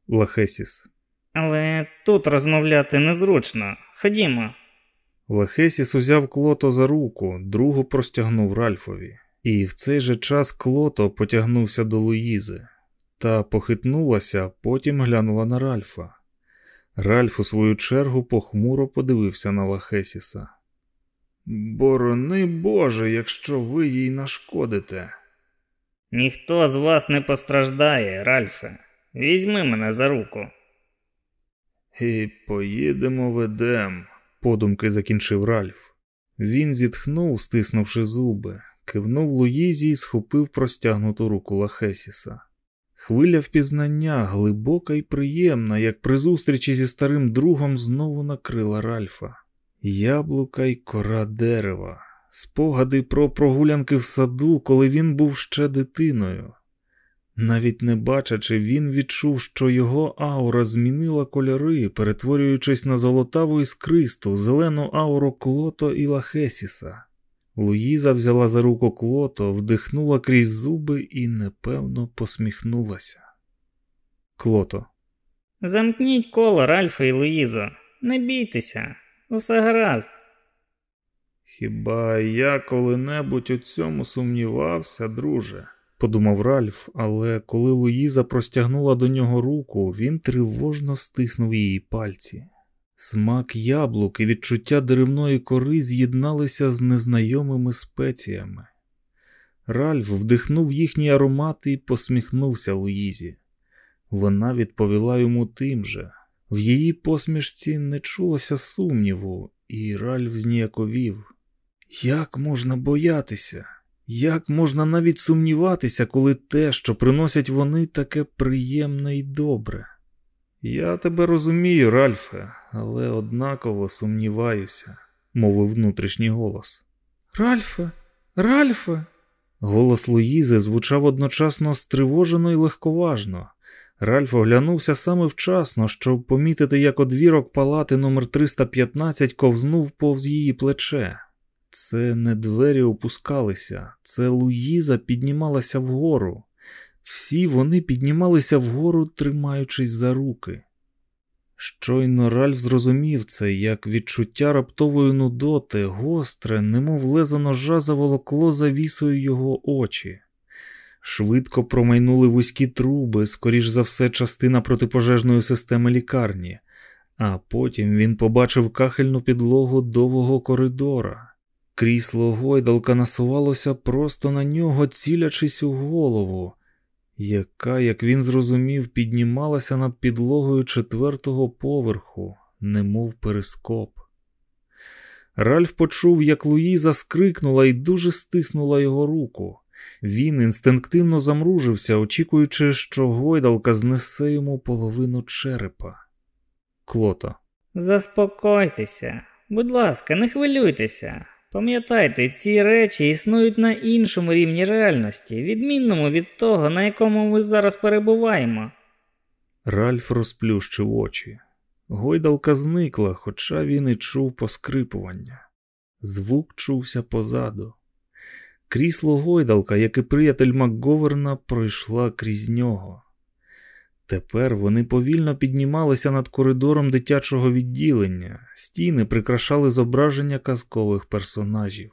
Speaker 1: Лахесіс.
Speaker 3: Але тут розмовляти незручно. Ходімо.
Speaker 1: Лахесіс узяв клото за руку, другу простягнув Ральфові, і в цей же час клото потягнувся до Луїзи та похитнулася, потім глянула на Ральфа. Ральф, у свою чергу, похмуро подивився на Лахесіса. Борони Боже, якщо ви їй нашкодите.
Speaker 3: Ніхто з вас не постраждає, Ральфе. Візьми мене за руку.
Speaker 1: І поїдемо ведем, подумки закінчив Ральф. Він зітхнув, стиснувши зуби, кивнув Луїзі і схопив простягнуту руку Лахесіса. Хвиля впізнання, глибока і приємна, як при зустрічі зі старим другом знову накрила Ральфа. Яблука й кора дерева, спогади про прогулянки в саду, коли він був ще дитиною. Навіть не бачачи, він відчув, що його аура змінила кольори, перетворюючись на золотаву іскристу, зелену ауру Клото і Лахесіса. Луїза взяла за руку Клото, вдихнула крізь зуби і непевно посміхнулася. Клото.
Speaker 3: Замкніть коло, Ральфа і Луїзо. Не бійтеся, усе гаразд.
Speaker 1: Хіба я коли-небудь у цьому сумнівався, друже? подумав Ральф, але коли Луїза простягнула до нього руку, він тривожно стиснув її пальці. Смак яблук і відчуття деревної кори з'єдналися з незнайомими спеціями. Ральф вдихнув їхній аромат і посміхнувся Луїзі. Вона відповіла йому тим же. В її посмішці не чулося сумніву, і Ральф зніяковів. Як можна боятися? Як можна навіть сумніватися, коли те, що приносять вони, таке приємне і добре? Я тебе розумію, Ральфе, але однаково сумніваюся, мовив внутрішній голос.
Speaker 2: Ральфе, Ральфе.
Speaker 1: Голос Луїзи звучав одночасно стривожено і легковажно. Ральф оглянувся саме вчасно, щоб помітити, як одвірок палати номер 315 ковзнув повз її плече. Це не двері опускалися, це Луїза піднімалася вгору. Всі вони піднімалися вгору, тримаючись за руки. Щойно Ральф зрозумів це, як відчуття раптової нудоти, гостре, немов лезо ножа заволокло завісою його очі. Швидко промайнули вузькі труби, скоріш за все, частина протипожежної системи лікарні, а потім він побачив кахельну підлогу довгого коридора. Крісло гойдалка насувалося просто на нього, цілячись у голову, яка, як він зрозумів, піднімалася над підлогою четвертого поверху, немов перископ. Ральф почув, як Луїза скрикнула і дуже стиснула його руку. Він інстинктивно замружився, очікуючи, що гойдалка знесе йому половину черепа. Клота.
Speaker 3: Заспокойтеся, будь ласка, не хвилюйтеся. Пам'ятайте, ці речі існують на іншому рівні реальності, відмінному від того, на якому ми зараз перебуваємо.
Speaker 1: Ральф розплющив очі. Гойдалка зникла, хоча він і чув поскрипування. Звук чувся позаду. Крісло гойдалка, як і приятель Макговерна, пройшла крізь нього. Тепер вони повільно піднімалися над коридором дитячого відділення, стіни прикрашали зображення казкових персонажів.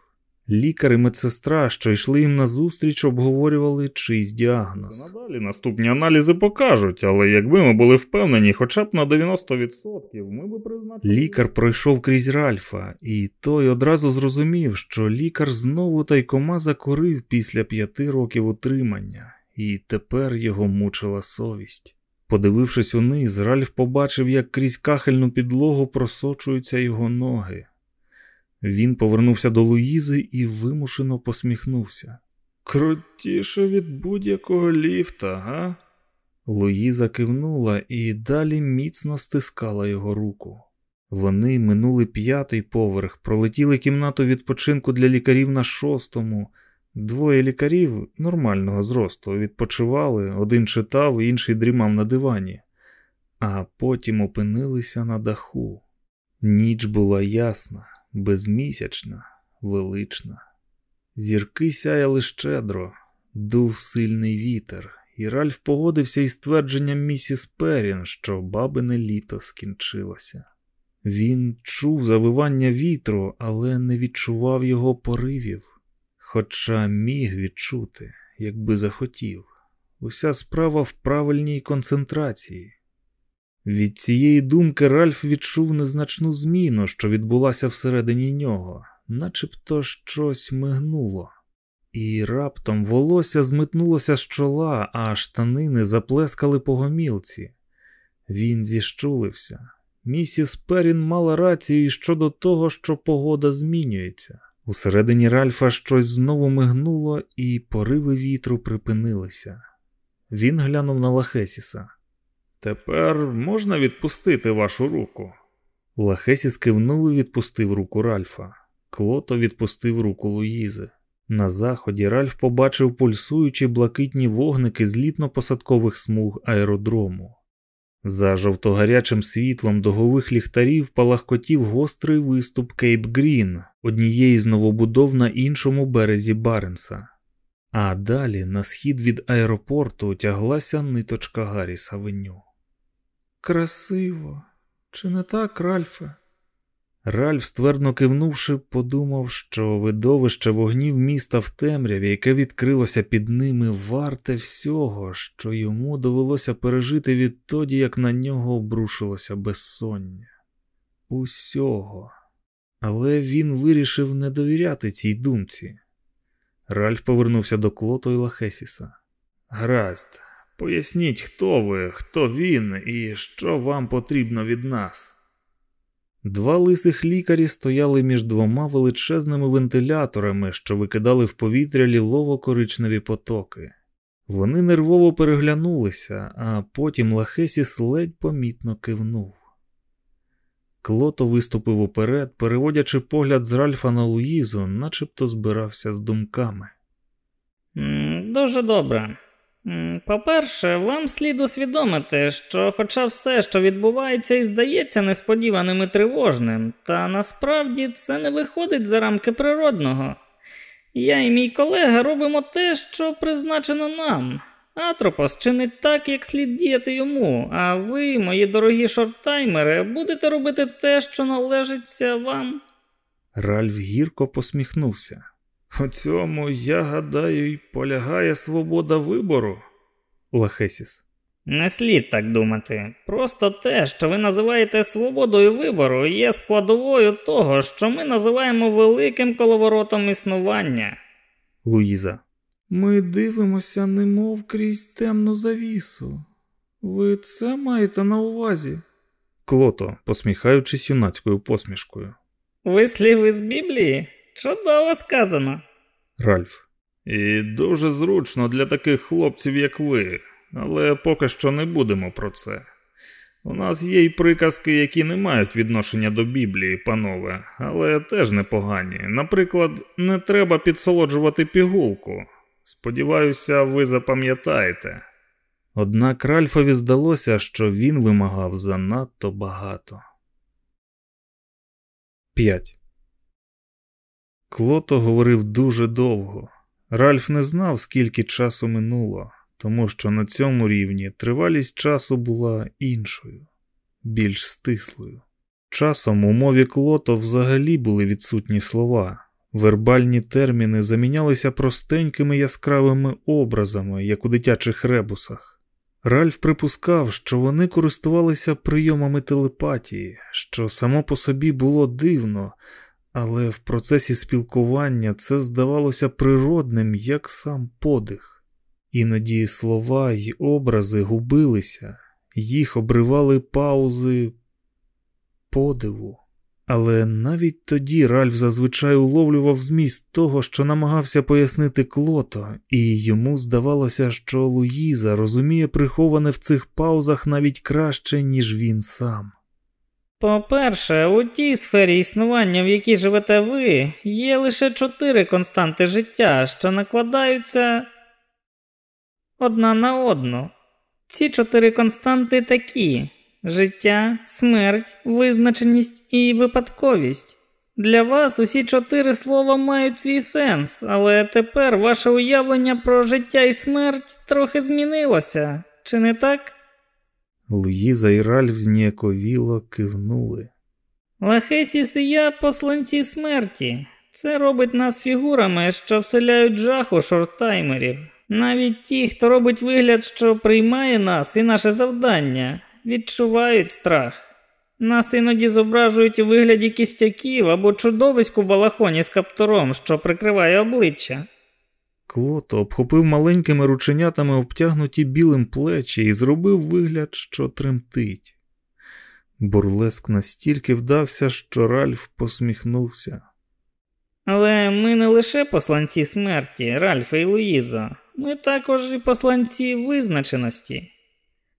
Speaker 1: Лікар і медсестра, що йшли їм назустріч, обговорювали чийсь діагноз.
Speaker 2: Надалі наступні аналізи покажуть, але якби ми були впевнені, хоча б на 90%, ми би призначили.
Speaker 1: Лікар пройшов крізь Ральфа, і той одразу зрозумів, що лікар знову тайкома закурив після п'яти років утримання, і тепер його мучила совість. Подивившись униз, Ральф побачив, як крізь кахельну підлогу просочуються його ноги. Він повернувся до Луїзи і вимушено посміхнувся.
Speaker 2: Крутіше від будь-якого ліфта, га?
Speaker 1: Луїза кивнула і далі міцно стискала його руку. Вони минули п'ятий поверх, пролетіли кімнату відпочинку для лікарів на шостому. Двоє лікарів нормального зросту відпочивали, один читав, інший дрімав на дивані, а потім опинилися на даху. Ніч була ясна, безмісячна, велична. Зірки сяяли щедро, дув сильний вітер, і Ральф погодився із твердженням місіс Перін, що бабине літо скінчилося. Він чув завивання вітру, але не відчував його поривів. Хоча міг відчути, якби захотів, уся справа в правильній концентрації. Від цієї думки Ральф відчув незначну зміну, що відбулася всередині нього, начебто щось мигнуло, і раптом волосся змитнулося з чола, а штанини заплескали по гомілці. Він зіщулився. Місіс Перін мала рацію щодо того, що погода змінюється. Усередині Ральфа щось знову мигнуло, і пориви вітру припинилися. Він глянув на Лахесіса.
Speaker 2: Тепер можна відпустити вашу руку.
Speaker 1: Лахесіс кивнув і відпустив руку Ральфа. Клото відпустив руку Луїзи. На заході Ральф побачив пульсуючі блакитні вогники злітно-посадкових смуг аеродрому. За жовтогарячим світлом догових ліхтарів палахкотів гострий виступ Кейп Грін, однієї з новобудов на іншому березі Баренса. А далі на схід від аеропорту тяглася ниточка Гарріс Авеню. Красиво, чи не так, Ральфе? Ральф, ствердно кивнувши, подумав, що видовище вогнів міста в темряві, яке відкрилося під ними, варте всього, що йому довелося пережити відтоді, як на нього обрушилося безсоння. Усього. Але він вирішив не довіряти цій думці. Ральф повернувся до Клото і Лахесіса.
Speaker 2: Гаразд, поясніть, хто ви, хто він і що вам потрібно від нас.
Speaker 1: Два лисих лікарі стояли між двома величезними вентиляторами, що викидали в повітря лілово-коричневі потоки. Вони нервово переглянулися, а потім Лахесіс ледь помітно кивнув. Клото виступив уперед, переводячи погляд з Ральфа на Луїзу, начебто збирався з думками.
Speaker 3: Дуже добре. По-перше, вам слід усвідомити, що, хоча все, що відбувається, і здається несподіваним і тривожним, та насправді це не виходить за рамки природного. Я і мій колега робимо те, що призначено нам, Атропос чинить так, як слід діяти йому, а ви, мої дорогі шорттаймери, будете робити те, що належиться вам.
Speaker 1: Ральф гірко посміхнувся. У цьому, я гадаю, й полягає свобода вибору. Лахесіс.
Speaker 3: Не слід так думати. Просто те, що ви називаєте свободою вибору, є складовою того, що ми називаємо великим коловоротом існування.
Speaker 1: Луїза. Ми дивимося, немов крізь темну завісу. Ви це маєте на увазі? Клото, посміхаючись юнацькою посмішкою.
Speaker 3: Вислів із Біблії? Чудово сказано.
Speaker 1: Ральф. І дуже зручно для таких хлопців, як ви, але поки що не будемо про це. У нас є й приказки, які не мають відношення до Біблії, панове, але теж непогані. Наприклад, не треба підсолоджувати пігулку. Сподіваюся, ви запам'ятаєте. Однак Ральфові здалося, що він вимагав занадто багато. 5. Клото говорив дуже довго. Ральф не знав, скільки часу минуло, тому що на цьому рівні тривалість часу була іншою, більш стислою. Часом у мові клото взагалі були відсутні слова. Вербальні терміни замінялися простенькими яскравими образами, як у дитячих ребусах. Ральф припускав, що вони користувалися прийомами телепатії, що само по собі було дивно, але в процесі спілкування це здавалося природним, як сам подих. Іноді слова й образи губилися, їх обривали паузи подиву. Але навіть тоді Ральф зазвичай уловлював зміст того, що намагався пояснити Клото, і йому здавалося, що Луїза розуміє приховане в цих паузах навіть краще, ніж він сам.
Speaker 3: По-перше, у тій сфері існування, в якій живете ви, є лише чотири константи життя, що накладаються одна на одну. Ці чотири константи такі життя, смерть, визначеність і випадковість. Для вас усі чотири слова мають свій сенс, але тепер ваше уявлення про життя і смерть трохи змінилося, чи не так?
Speaker 1: Луїза і Ральф зніяковіло кивнули.
Speaker 3: Лахесіс і я посланці смерті. Це робить нас фігурами, що вселяють жах у шорттаймерів. Навіть ті, хто робить вигляд, що приймає нас і наше завдання, відчувають страх. Нас іноді зображують у вигляді кістяків або чудовиську балахоні з каптуром, що прикриває обличчя.
Speaker 1: Клото обхопив маленькими рученятами обтягнуті білим плечі і зробив вигляд, що тремтить. Бурлеск настільки вдався, що Ральф посміхнувся.
Speaker 3: Але ми не лише посланці смерті, Ральфа і Луїза, ми також і посланці визначеності.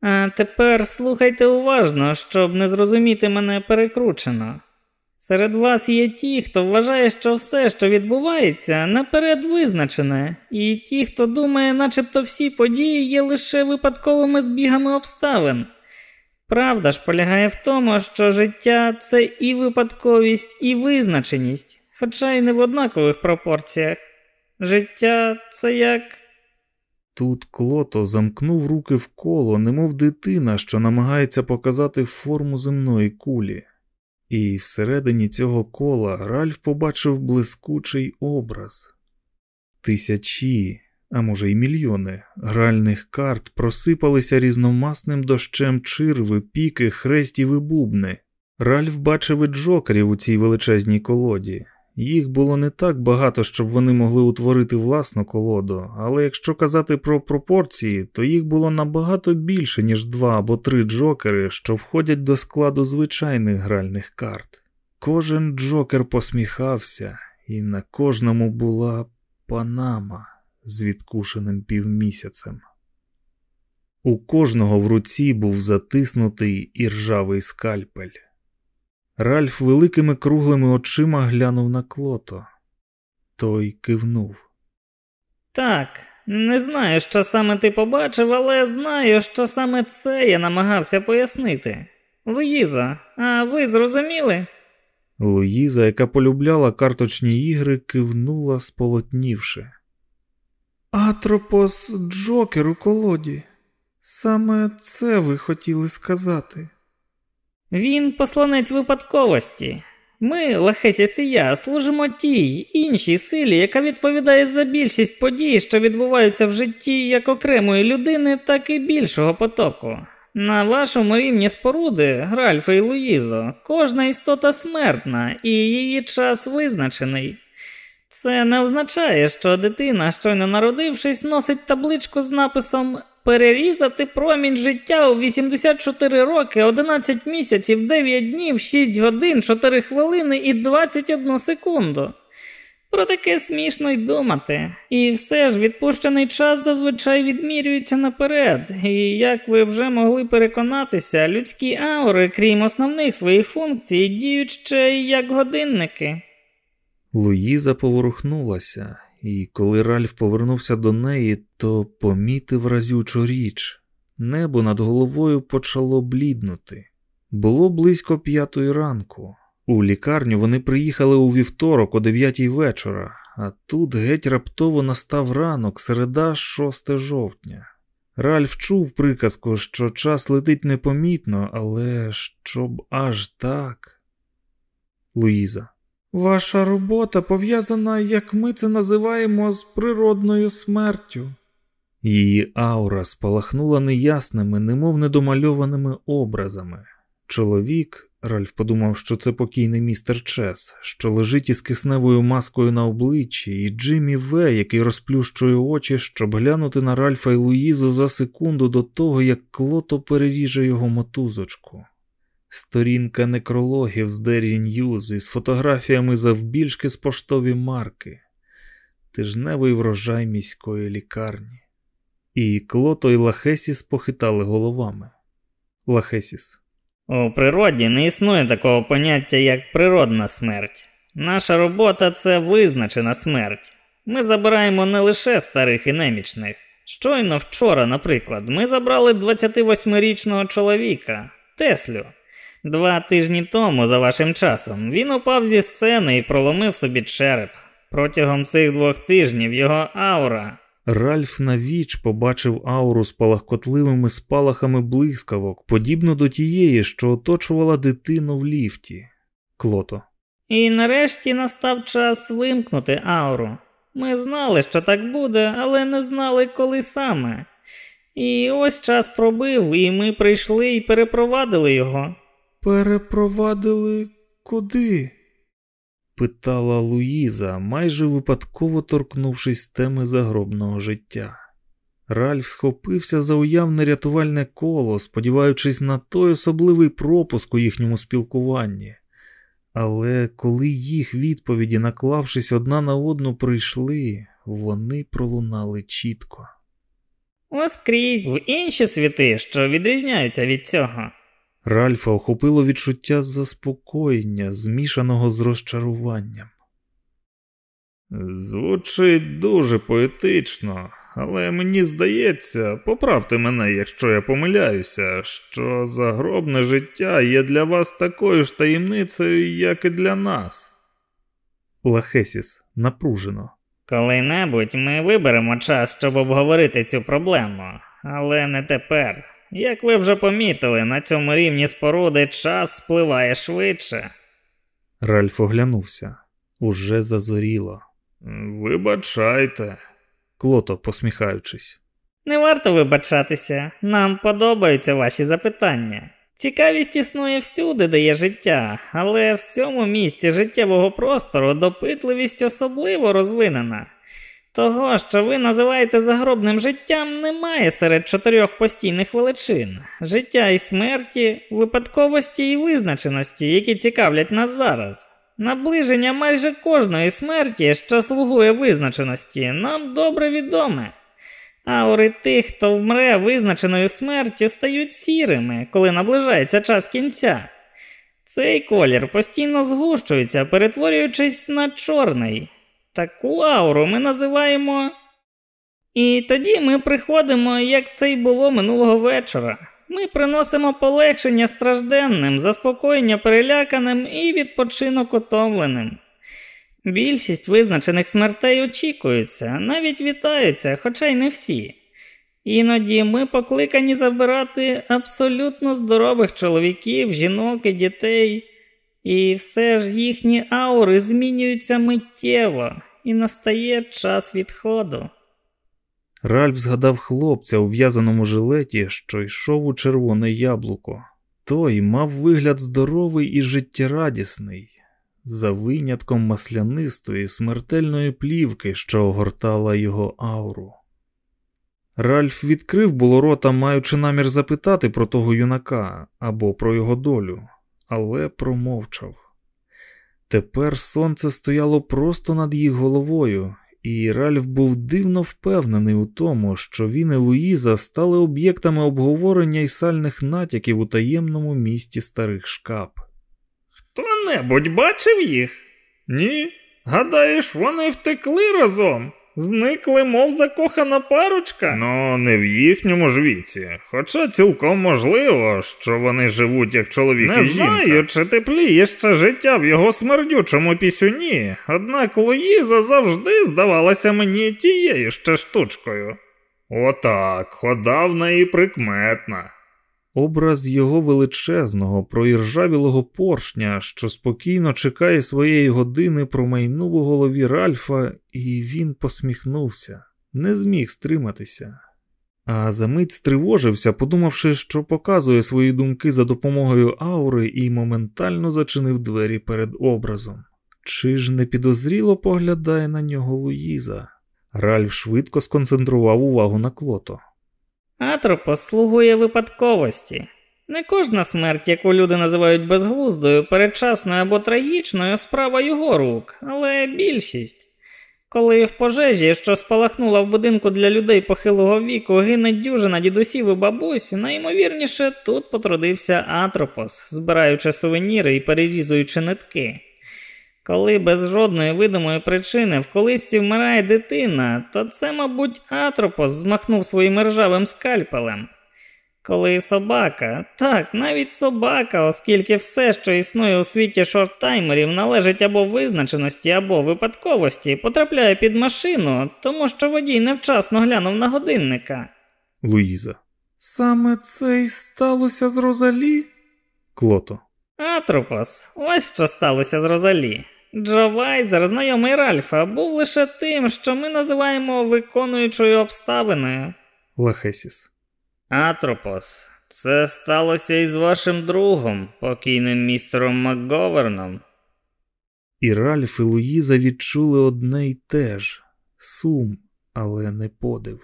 Speaker 3: А тепер слухайте уважно, щоб не зрозуміти мене перекручено. Серед вас є ті, хто вважає, що все, що відбувається, наперед визначене, і ті, хто думає, начебто всі події є лише випадковими збігами обставин. Правда ж полягає в тому, що життя це і випадковість, і визначеність, хоча й не в однакових пропорціях. Життя це як.
Speaker 1: Тут Клото замкнув руки в коло, немов дитина, що намагається показати форму земної кулі. І всередині цього кола Ральф побачив блискучий образ. Тисячі, а може й мільйони гральних карт просипалися різномасним дощем чирви, піки, хрестів і бубни. Ральф бачив і джокерів у цій величезній колоді. Їх було не так багато, щоб вони могли утворити власну колоду, але якщо казати про пропорції, то їх було набагато більше, ніж два або три джокери, що входять до складу звичайних гральних карт. Кожен джокер посміхався, і на кожному була панама з відкушеним півмісяцем. У кожного в руці був затиснутий і ржавий скальпель. Ральф великими круглими очима глянув на клото. Той кивнув.
Speaker 3: Так, не знаю, що саме ти побачив, але знаю, що саме це я намагався пояснити. Луїза, а ви зрозуміли?
Speaker 1: Луїза, яка полюбляла карточні ігри, кивнула, сполотнівши.
Speaker 2: Атропос Джокер у колоді. Саме це ви хотіли сказати.
Speaker 3: Він посланець випадковості. Ми, Лахесіс і я, служимо тій іншій силі, яка відповідає за більшість подій, що відбуваються в житті як окремої людини, так і більшого потоку. На вашому рівні споруди, Гральфа і Луїзо, кожна істота смертна і її час визначений. Це не означає, що дитина, щойно народившись, носить табличку з написом Перерізати промінь життя у 84 роки, 11 місяців, 9 днів, 6 годин, 4 хвилини і 21 секунду. Про таке смішно й думати. І все ж відпущений час зазвичай відмірюється наперед, і як ви вже могли переконатися, людські аури, крім основних своїх функцій, діють ще й як годинники.
Speaker 1: Луїза поворухнулася, і коли Ральф повернувся до неї, то помітив разючу річ. Небо над головою почало бліднути. Було близько п'ятої ранку. У лікарню вони приїхали у вівторок о дев'ятій вечора, а тут геть раптово настав ранок, середа, 6 жовтня. Ральф чув приказку, що час летить непомітно, але щоб аж так. Луїза.
Speaker 2: Ваша робота пов'язана, як ми це називаємо, з природною смертю.
Speaker 1: Її аура спалахнула неясними, немов недомальованими образами. Чоловік, Ральф подумав, що це покійний містер Чес, що лежить із кисневою маскою на обличчі, і Джиммі В, який розплющує очі, щоб глянути на Ральфа і Луїзу за секунду до того, як клото переріже його мотузочку. Сторінка некрологів з Дері Ньюз із фотографіями завбільшки з поштові марки, тижневий врожай міської лікарні. І Клото і Лахесіс похитали головами. Лахесіс.
Speaker 3: У природі не існує такого поняття, як природна смерть. Наша робота це визначена смерть. Ми забираємо не лише старих і немічних. Щойно вчора, наприклад, ми забрали 28-річного чоловіка, Теслю. Два тижні тому, за вашим часом, він упав зі сцени і проломив собі череп. Протягом цих двох тижнів його аура.
Speaker 1: Ральф навіч побачив ауру з палахкотливими спалахами блискавок, подібно до тієї, що оточувала дитину в ліфті. Клото.
Speaker 3: І нарешті настав час вимкнути ауру. Ми знали, що так буде, але не знали, коли саме. І ось час пробив, і ми прийшли і перепровадили його.
Speaker 2: Перепровадили куди?
Speaker 1: питала Луїза, майже випадково торкнувшись теми загробного життя. Ральф схопився за уявне рятувальне коло, сподіваючись на той особливий пропуск у їхньому спілкуванні. Але коли їх відповіді, наклавшись одна на одну, прийшли, вони пролунали чітко.
Speaker 3: Оскрізь в інші світи, що відрізняються від цього.
Speaker 1: Ральфа охопило відчуття заспокоєння, змішаного з розчаруванням. Звучить дуже поетично, але мені здається, поправте мене, якщо я помиляюся, що загробне життя є для вас такою ж таємницею, як і для нас. Лахесіс напружено.
Speaker 3: Коли-небудь ми виберемо час, щоб обговорити цю проблему, але не тепер. Як ви вже помітили, на цьому рівні споруди час спливає швидше.
Speaker 1: Ральф оглянувся уже зазоріло. Вибачайте, клото посміхаючись.
Speaker 3: Не варто вибачатися, нам подобаються ваші запитання. Цікавість існує всюди, де є життя, але в цьому місці життєвого простору допитливість особливо розвинена. Того, що ви називаєте загробним життям, немає серед чотирьох постійних величин життя і смерті, випадковості і визначеності, які цікавлять нас зараз. Наближення майже кожної смерті, що слугує визначеності, нам добре відоме. Аури тих, хто вмре визначеною смертю, стають сірими, коли наближається час кінця. Цей колір постійно згущується, перетворюючись на чорний. Таку ауру ми називаємо. І тоді ми приходимо, як це й було минулого вечора. Ми приносимо полегшення стражденним, заспокоєння переляканим і відпочинок утомленим. Більшість визначених смертей очікуються, навіть вітаються, хоча й не всі. Іноді ми покликані забирати абсолютно здорових чоловіків, жінок і дітей, і все ж їхні аури змінюються миттєво, і настає час відходу.
Speaker 1: Ральф згадав хлопця у в'язаному жилеті, що йшов у червоне яблуко. Той мав вигляд здоровий і життєрадісний, за винятком маслянистої смертельної плівки, що огортала його ауру. Ральф відкрив було рота, маючи намір запитати про того юнака або про його долю, але промовчав. Тепер сонце стояло просто над їх головою, і Ральф був дивно впевнений у тому, що він і Луїза стали об'єктами обговорення і сальних натяків у таємному місті старих шкап.
Speaker 2: Хто небудь бачив їх? Ні. Гадаєш, вони втекли разом? Зникли, мов закохана парочка? Ну, не в їхньому ж віці. Хоча цілком можливо, що вони живуть як чоловік
Speaker 1: Не
Speaker 2: і жінка. знаю, чи тепліє ще життя в його смердючому пісюні, однак Луїза завжди здавалася мені тією ще штучкою. Отак, хода в неї прикметна.
Speaker 1: Образ його величезного, проіржавілого поршня, що спокійно чекає своєї години, промайнув у голові Ральфа, і він посміхнувся, не зміг стриматися. А за стривожився, подумавши, що показує свої думки за допомогою аури, і моментально зачинив двері перед образом. Чи ж не підозріло поглядає на нього Луїза? Ральф швидко сконцентрував увагу на клото.
Speaker 3: Атропос слугує випадковості. Не кожна смерть, яку люди називають безглуздою, передчасною або трагічною, справа його рук, але більшість. Коли в пожежі, що спалахнула в будинку для людей похилого віку, гине дюжина дідусів і бабусь, найімовірніше тут потрудився Атропос, збираючи сувеніри і перерізуючи нитки. Коли без жодної видимої причини в колисці вмирає дитина, то це, мабуть, Атропос змахнув своїм ржавим скальпелем. Коли собака, так, навіть собака, оскільки все, що існує у світі шорттаймерів, належить або визначеності, або випадковості, потрапляє під машину, тому що водій невчасно глянув на годинника.
Speaker 1: Луїза.
Speaker 2: Саме це й сталося з Розалі?
Speaker 1: Клото.
Speaker 3: Атропос, ось що сталося з Розалі. Джо Вайзер, знайомий Ральфа, був лише тим, що ми називаємо виконуючою обставиною.
Speaker 1: Лахесіс.
Speaker 3: Атропос, це сталося із вашим другом, покійним містером МакГоверном.
Speaker 1: І Ральф і Луїза відчули одне й те ж сум, але не подив.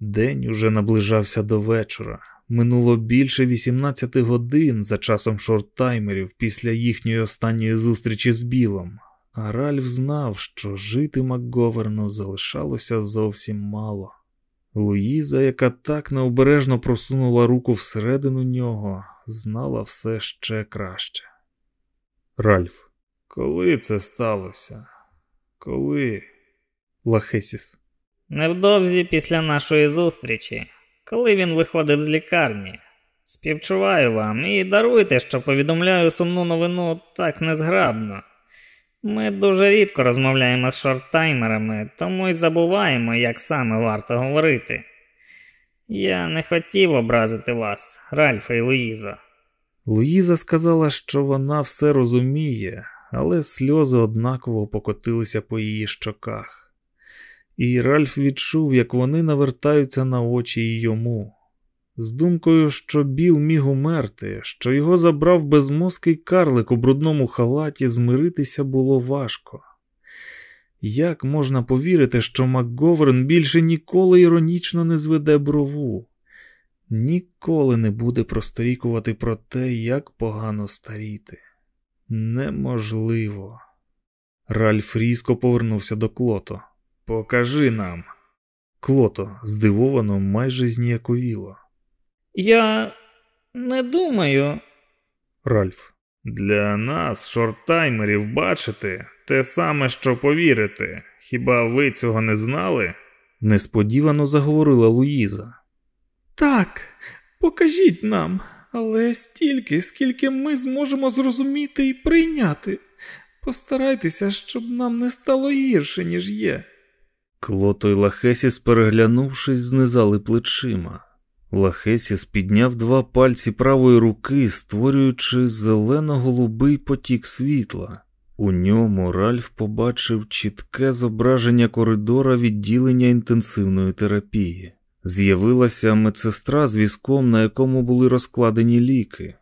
Speaker 1: День уже наближався до вечора. Минуло більше 18 годин за часом шорттаймерів після їхньої останньої зустрічі з Білом, а Ральф знав, що жити Макговерну залишалося зовсім мало. Луїза, яка так необережно просунула руку всередину нього, знала все ще краще. Ральф, коли це сталося? Коли? Лахесіс.
Speaker 3: Невдовзі після нашої зустрічі коли він виходив з лікарні. Співчуваю вам і даруйте, що повідомляю сумну новину так незграбно. Ми дуже рідко розмовляємо з шорттаймерами, тому й забуваємо, як саме варто говорити. Я не хотів образити вас, Ральфа і Луїза.
Speaker 1: Луїза сказала, що вона все розуміє, але сльози однаково покотилися по її щоках і Ральф відчув, як вони навертаються на очі й йому. З думкою, що Біл міг умерти, що його забрав безмозкий карлик у брудному халаті, змиритися було важко. Як можна повірити, що МакГоверн більше ніколи іронічно не зведе брову, ніколи не буде просторікувати про те, як погано старіти? Неможливо. Ральф різко повернувся до клото. Покажи нам. Клото здивовано майже зніяковіло.
Speaker 3: Я не думаю.
Speaker 1: Ральф.
Speaker 2: Для нас, шорттаймерів, бачити те саме, що повірити. Хіба ви цього не знали?
Speaker 1: несподівано заговорила Луїза.
Speaker 2: Так, покажіть нам, але стільки, скільки ми зможемо зрозуміти і прийняти. Постарайтеся, щоб нам не стало гірше, ніж є.
Speaker 1: Клото й Лахесіс, переглянувшись, знизали плечима. Лахесіс підняв два пальці правої руки, створюючи зелено-голубий потік світла. У ньому Ральф побачив чітке зображення коридора відділення інтенсивної терапії. З'явилася медсестра з візком, на якому були розкладені ліки.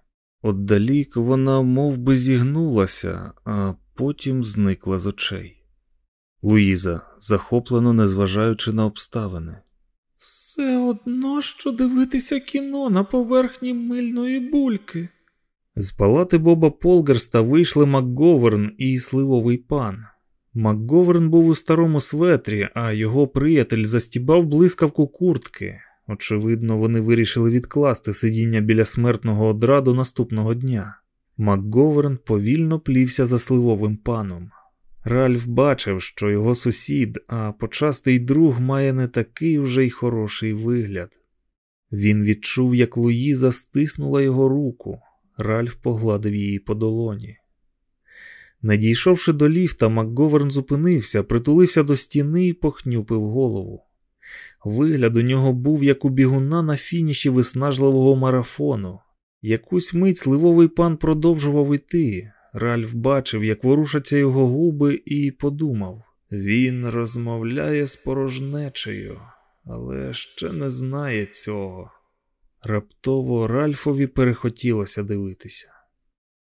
Speaker 1: Отдалік вона мов би, зігнулася, а потім зникла з очей. Луїза, захоплено незважаючи на обставини.
Speaker 2: Все одно, що дивитися кіно на поверхні мильної бульки.
Speaker 1: З палати Боба Полгерста вийшли МакГоверн і сливовий пан. МакГоверн був у старому светрі, а його приятель застібав блискавку куртки. Очевидно, вони вирішили відкласти сидіння біля смертного одра до наступного дня. МакГоверн повільно плівся за сливовим паном. Ральф бачив, що його сусід, а почастий друг має не такий вже й хороший вигляд. Він відчув, як Луїза стиснула його руку. Ральф погладив її по долоні. Не дійшовши до ліфта, МакГоверн зупинився, притулився до стіни і похнюпив голову. Вигляд у нього був як у бігуна на фініші виснажливого марафону. Якусь мить сливовий пан продовжував іти. Ральф бачив, як ворушаться його губи, і подумав він розмовляє з порожнечею, але ще не знає цього. Раптово Ральфові перехотілося дивитися.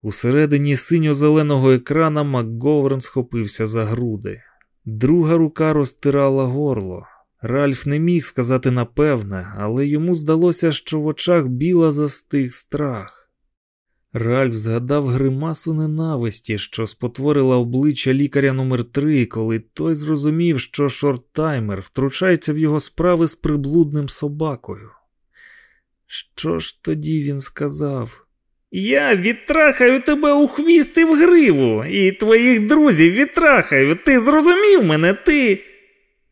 Speaker 1: Усередині синьо-зеленого екрана МакГоверн схопився за груди. Друга рука розтирала горло. Ральф не міг сказати напевне, але йому здалося, що в очах біла застиг страх. Ральф згадав гримасу ненависті, що спотворила обличчя лікаря номер 3 коли той зрозумів, що шорттаймер втручається в його справи з приблудним собакою. Що ж тоді він сказав?
Speaker 2: Я відтрахаю тебе у хвіст і в гриву, і твоїх друзів відтрахаю. Ти зрозумів мене, ти.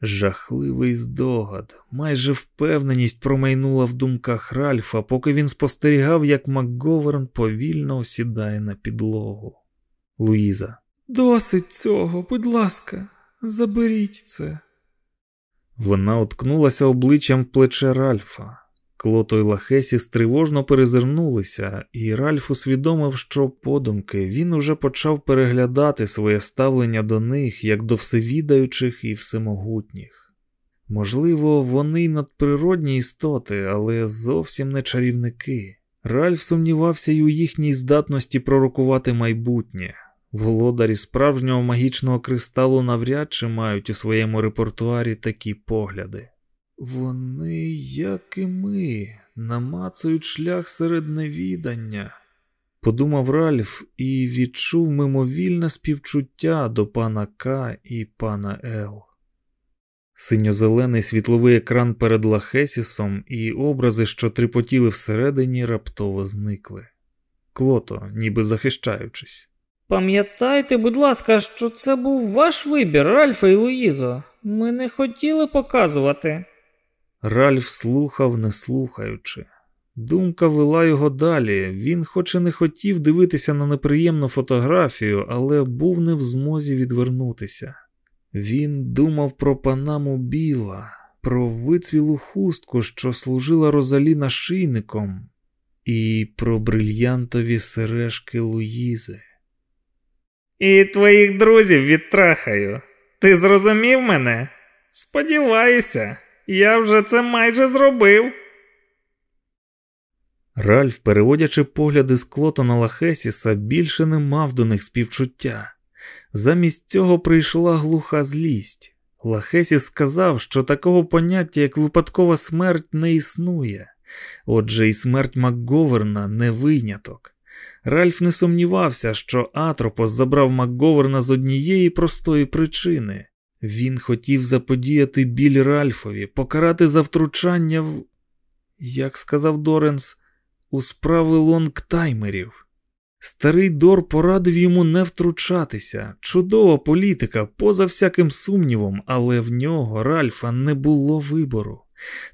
Speaker 1: Жахливий здогад, майже впевненість промайнула в думках Ральфа, поки він спостерігав, як МакГоверн повільно осідає на підлогу. Луїза.
Speaker 2: Досить цього, будь ласка, заберіть це.
Speaker 1: Вона уткнулася обличчям в плече Ральфа. Клото й Лахесі стривожно перезирнулися, і Ральф усвідомив, що подумки він уже почав переглядати своє ставлення до них як до всевідаючих і всемогутніх. Можливо, вони й надприродні істоти, але зовсім не чарівники. Ральф сумнівався й у їхній здатності пророкувати майбутнє. Володарі справжнього магічного кристалу навряд чи мають у своєму репертуарі такі погляди. Вони, як і ми, намацують шлях серед невідання, подумав Ральф і відчув мимовільне співчуття до пана К і пана Л. Синьо-зелений світловий екран перед Лахесісом і образи, що тріпотіли всередині, раптово зникли. Клото, ніби захищаючись.
Speaker 3: Пам'ятайте, будь ласка, що це був ваш вибір, Ральфа і Луїзо. Ми не хотіли показувати.
Speaker 1: Ральф слухав, не слухаючи. Думка вела його далі. Він, хоч і не хотів дивитися на неприємну фотографію, але був не в змозі відвернутися. Він думав про панаму біла, про вицвілу хустку, що служила Розалі нашийником, і про брильянтові сережки Луїзи.
Speaker 2: І твоїх друзів відтрахаю. Ти зрозумів мене? Сподіваюся. Я вже це майже зробив.
Speaker 1: Ральф, переводячи погляди з Клотона Лахесіса, більше не мав до них співчуття. Замість цього прийшла глуха злість. Лахесіс сказав, що такого поняття, як випадкова смерть, не існує. Отже, і смерть Макговерна не виняток. Ральф не сумнівався, що Атропос забрав Макговерна з однієї простої причини. Він хотів заподіяти біль Ральфові, покарати за втручання в, як сказав Доренс, у справи лонгтаймерів. Старий Дор порадив йому не втручатися. Чудова політика, поза всяким сумнівом, але в нього, Ральфа, не було вибору,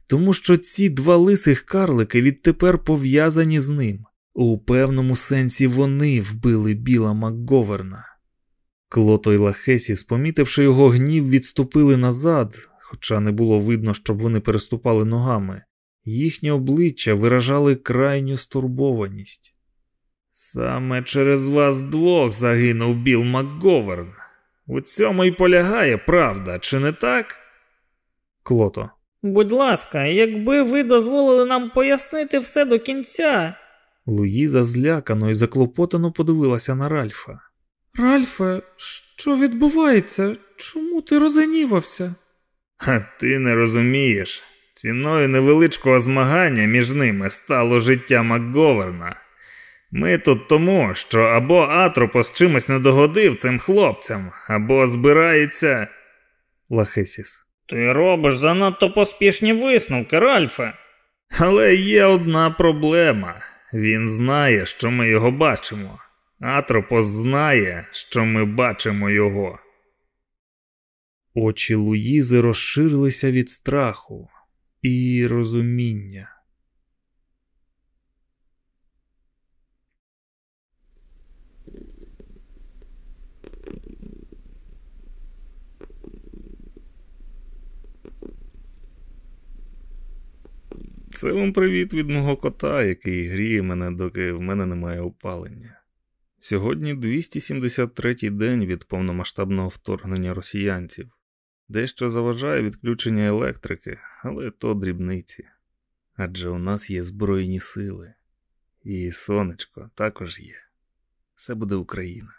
Speaker 1: тому що ці два лисих карлики відтепер пов'язані з ним. У певному сенсі вони вбили біла Макговерна. Клото й Лахесі, спомітивши його гнів, відступили назад, хоча не було видно, щоб вони переступали ногами. Їхні обличчя виражали крайню стурбованість. Саме через вас двох загинув Біл МакГоверн. У цьому й полягає правда, чи не так? Клото.
Speaker 3: Будь ласка, якби ви дозволили нам пояснити все до кінця.
Speaker 1: Луїза злякано і заклопотано подивилася на Ральфа.
Speaker 2: Ральфе, що відбувається? Чому ти розгнівався?
Speaker 1: А ти не розумієш. Ціною невеличкого змагання між ними стало життя МакГоверна. Ми тут тому, що або Атропос чимось не догодив цим хлопцям, або збирається. Лахесіс.
Speaker 3: Ти робиш занадто поспішні висновки, Ральфе.
Speaker 1: Але є одна проблема. Він знає, що ми його бачимо. Атропос знає, що ми бачимо його. Очі Луїзи розширилися від страху і розуміння. Це вам привіт від мого кота, який гріє мене, доки в мене немає опалення. Сьогодні 273-й день від повномасштабного вторгнення росіянців. Дещо заважає відключення електрики, але то дрібниці. Адже у нас є Збройні сили, і сонечко також є. Все буде Україна.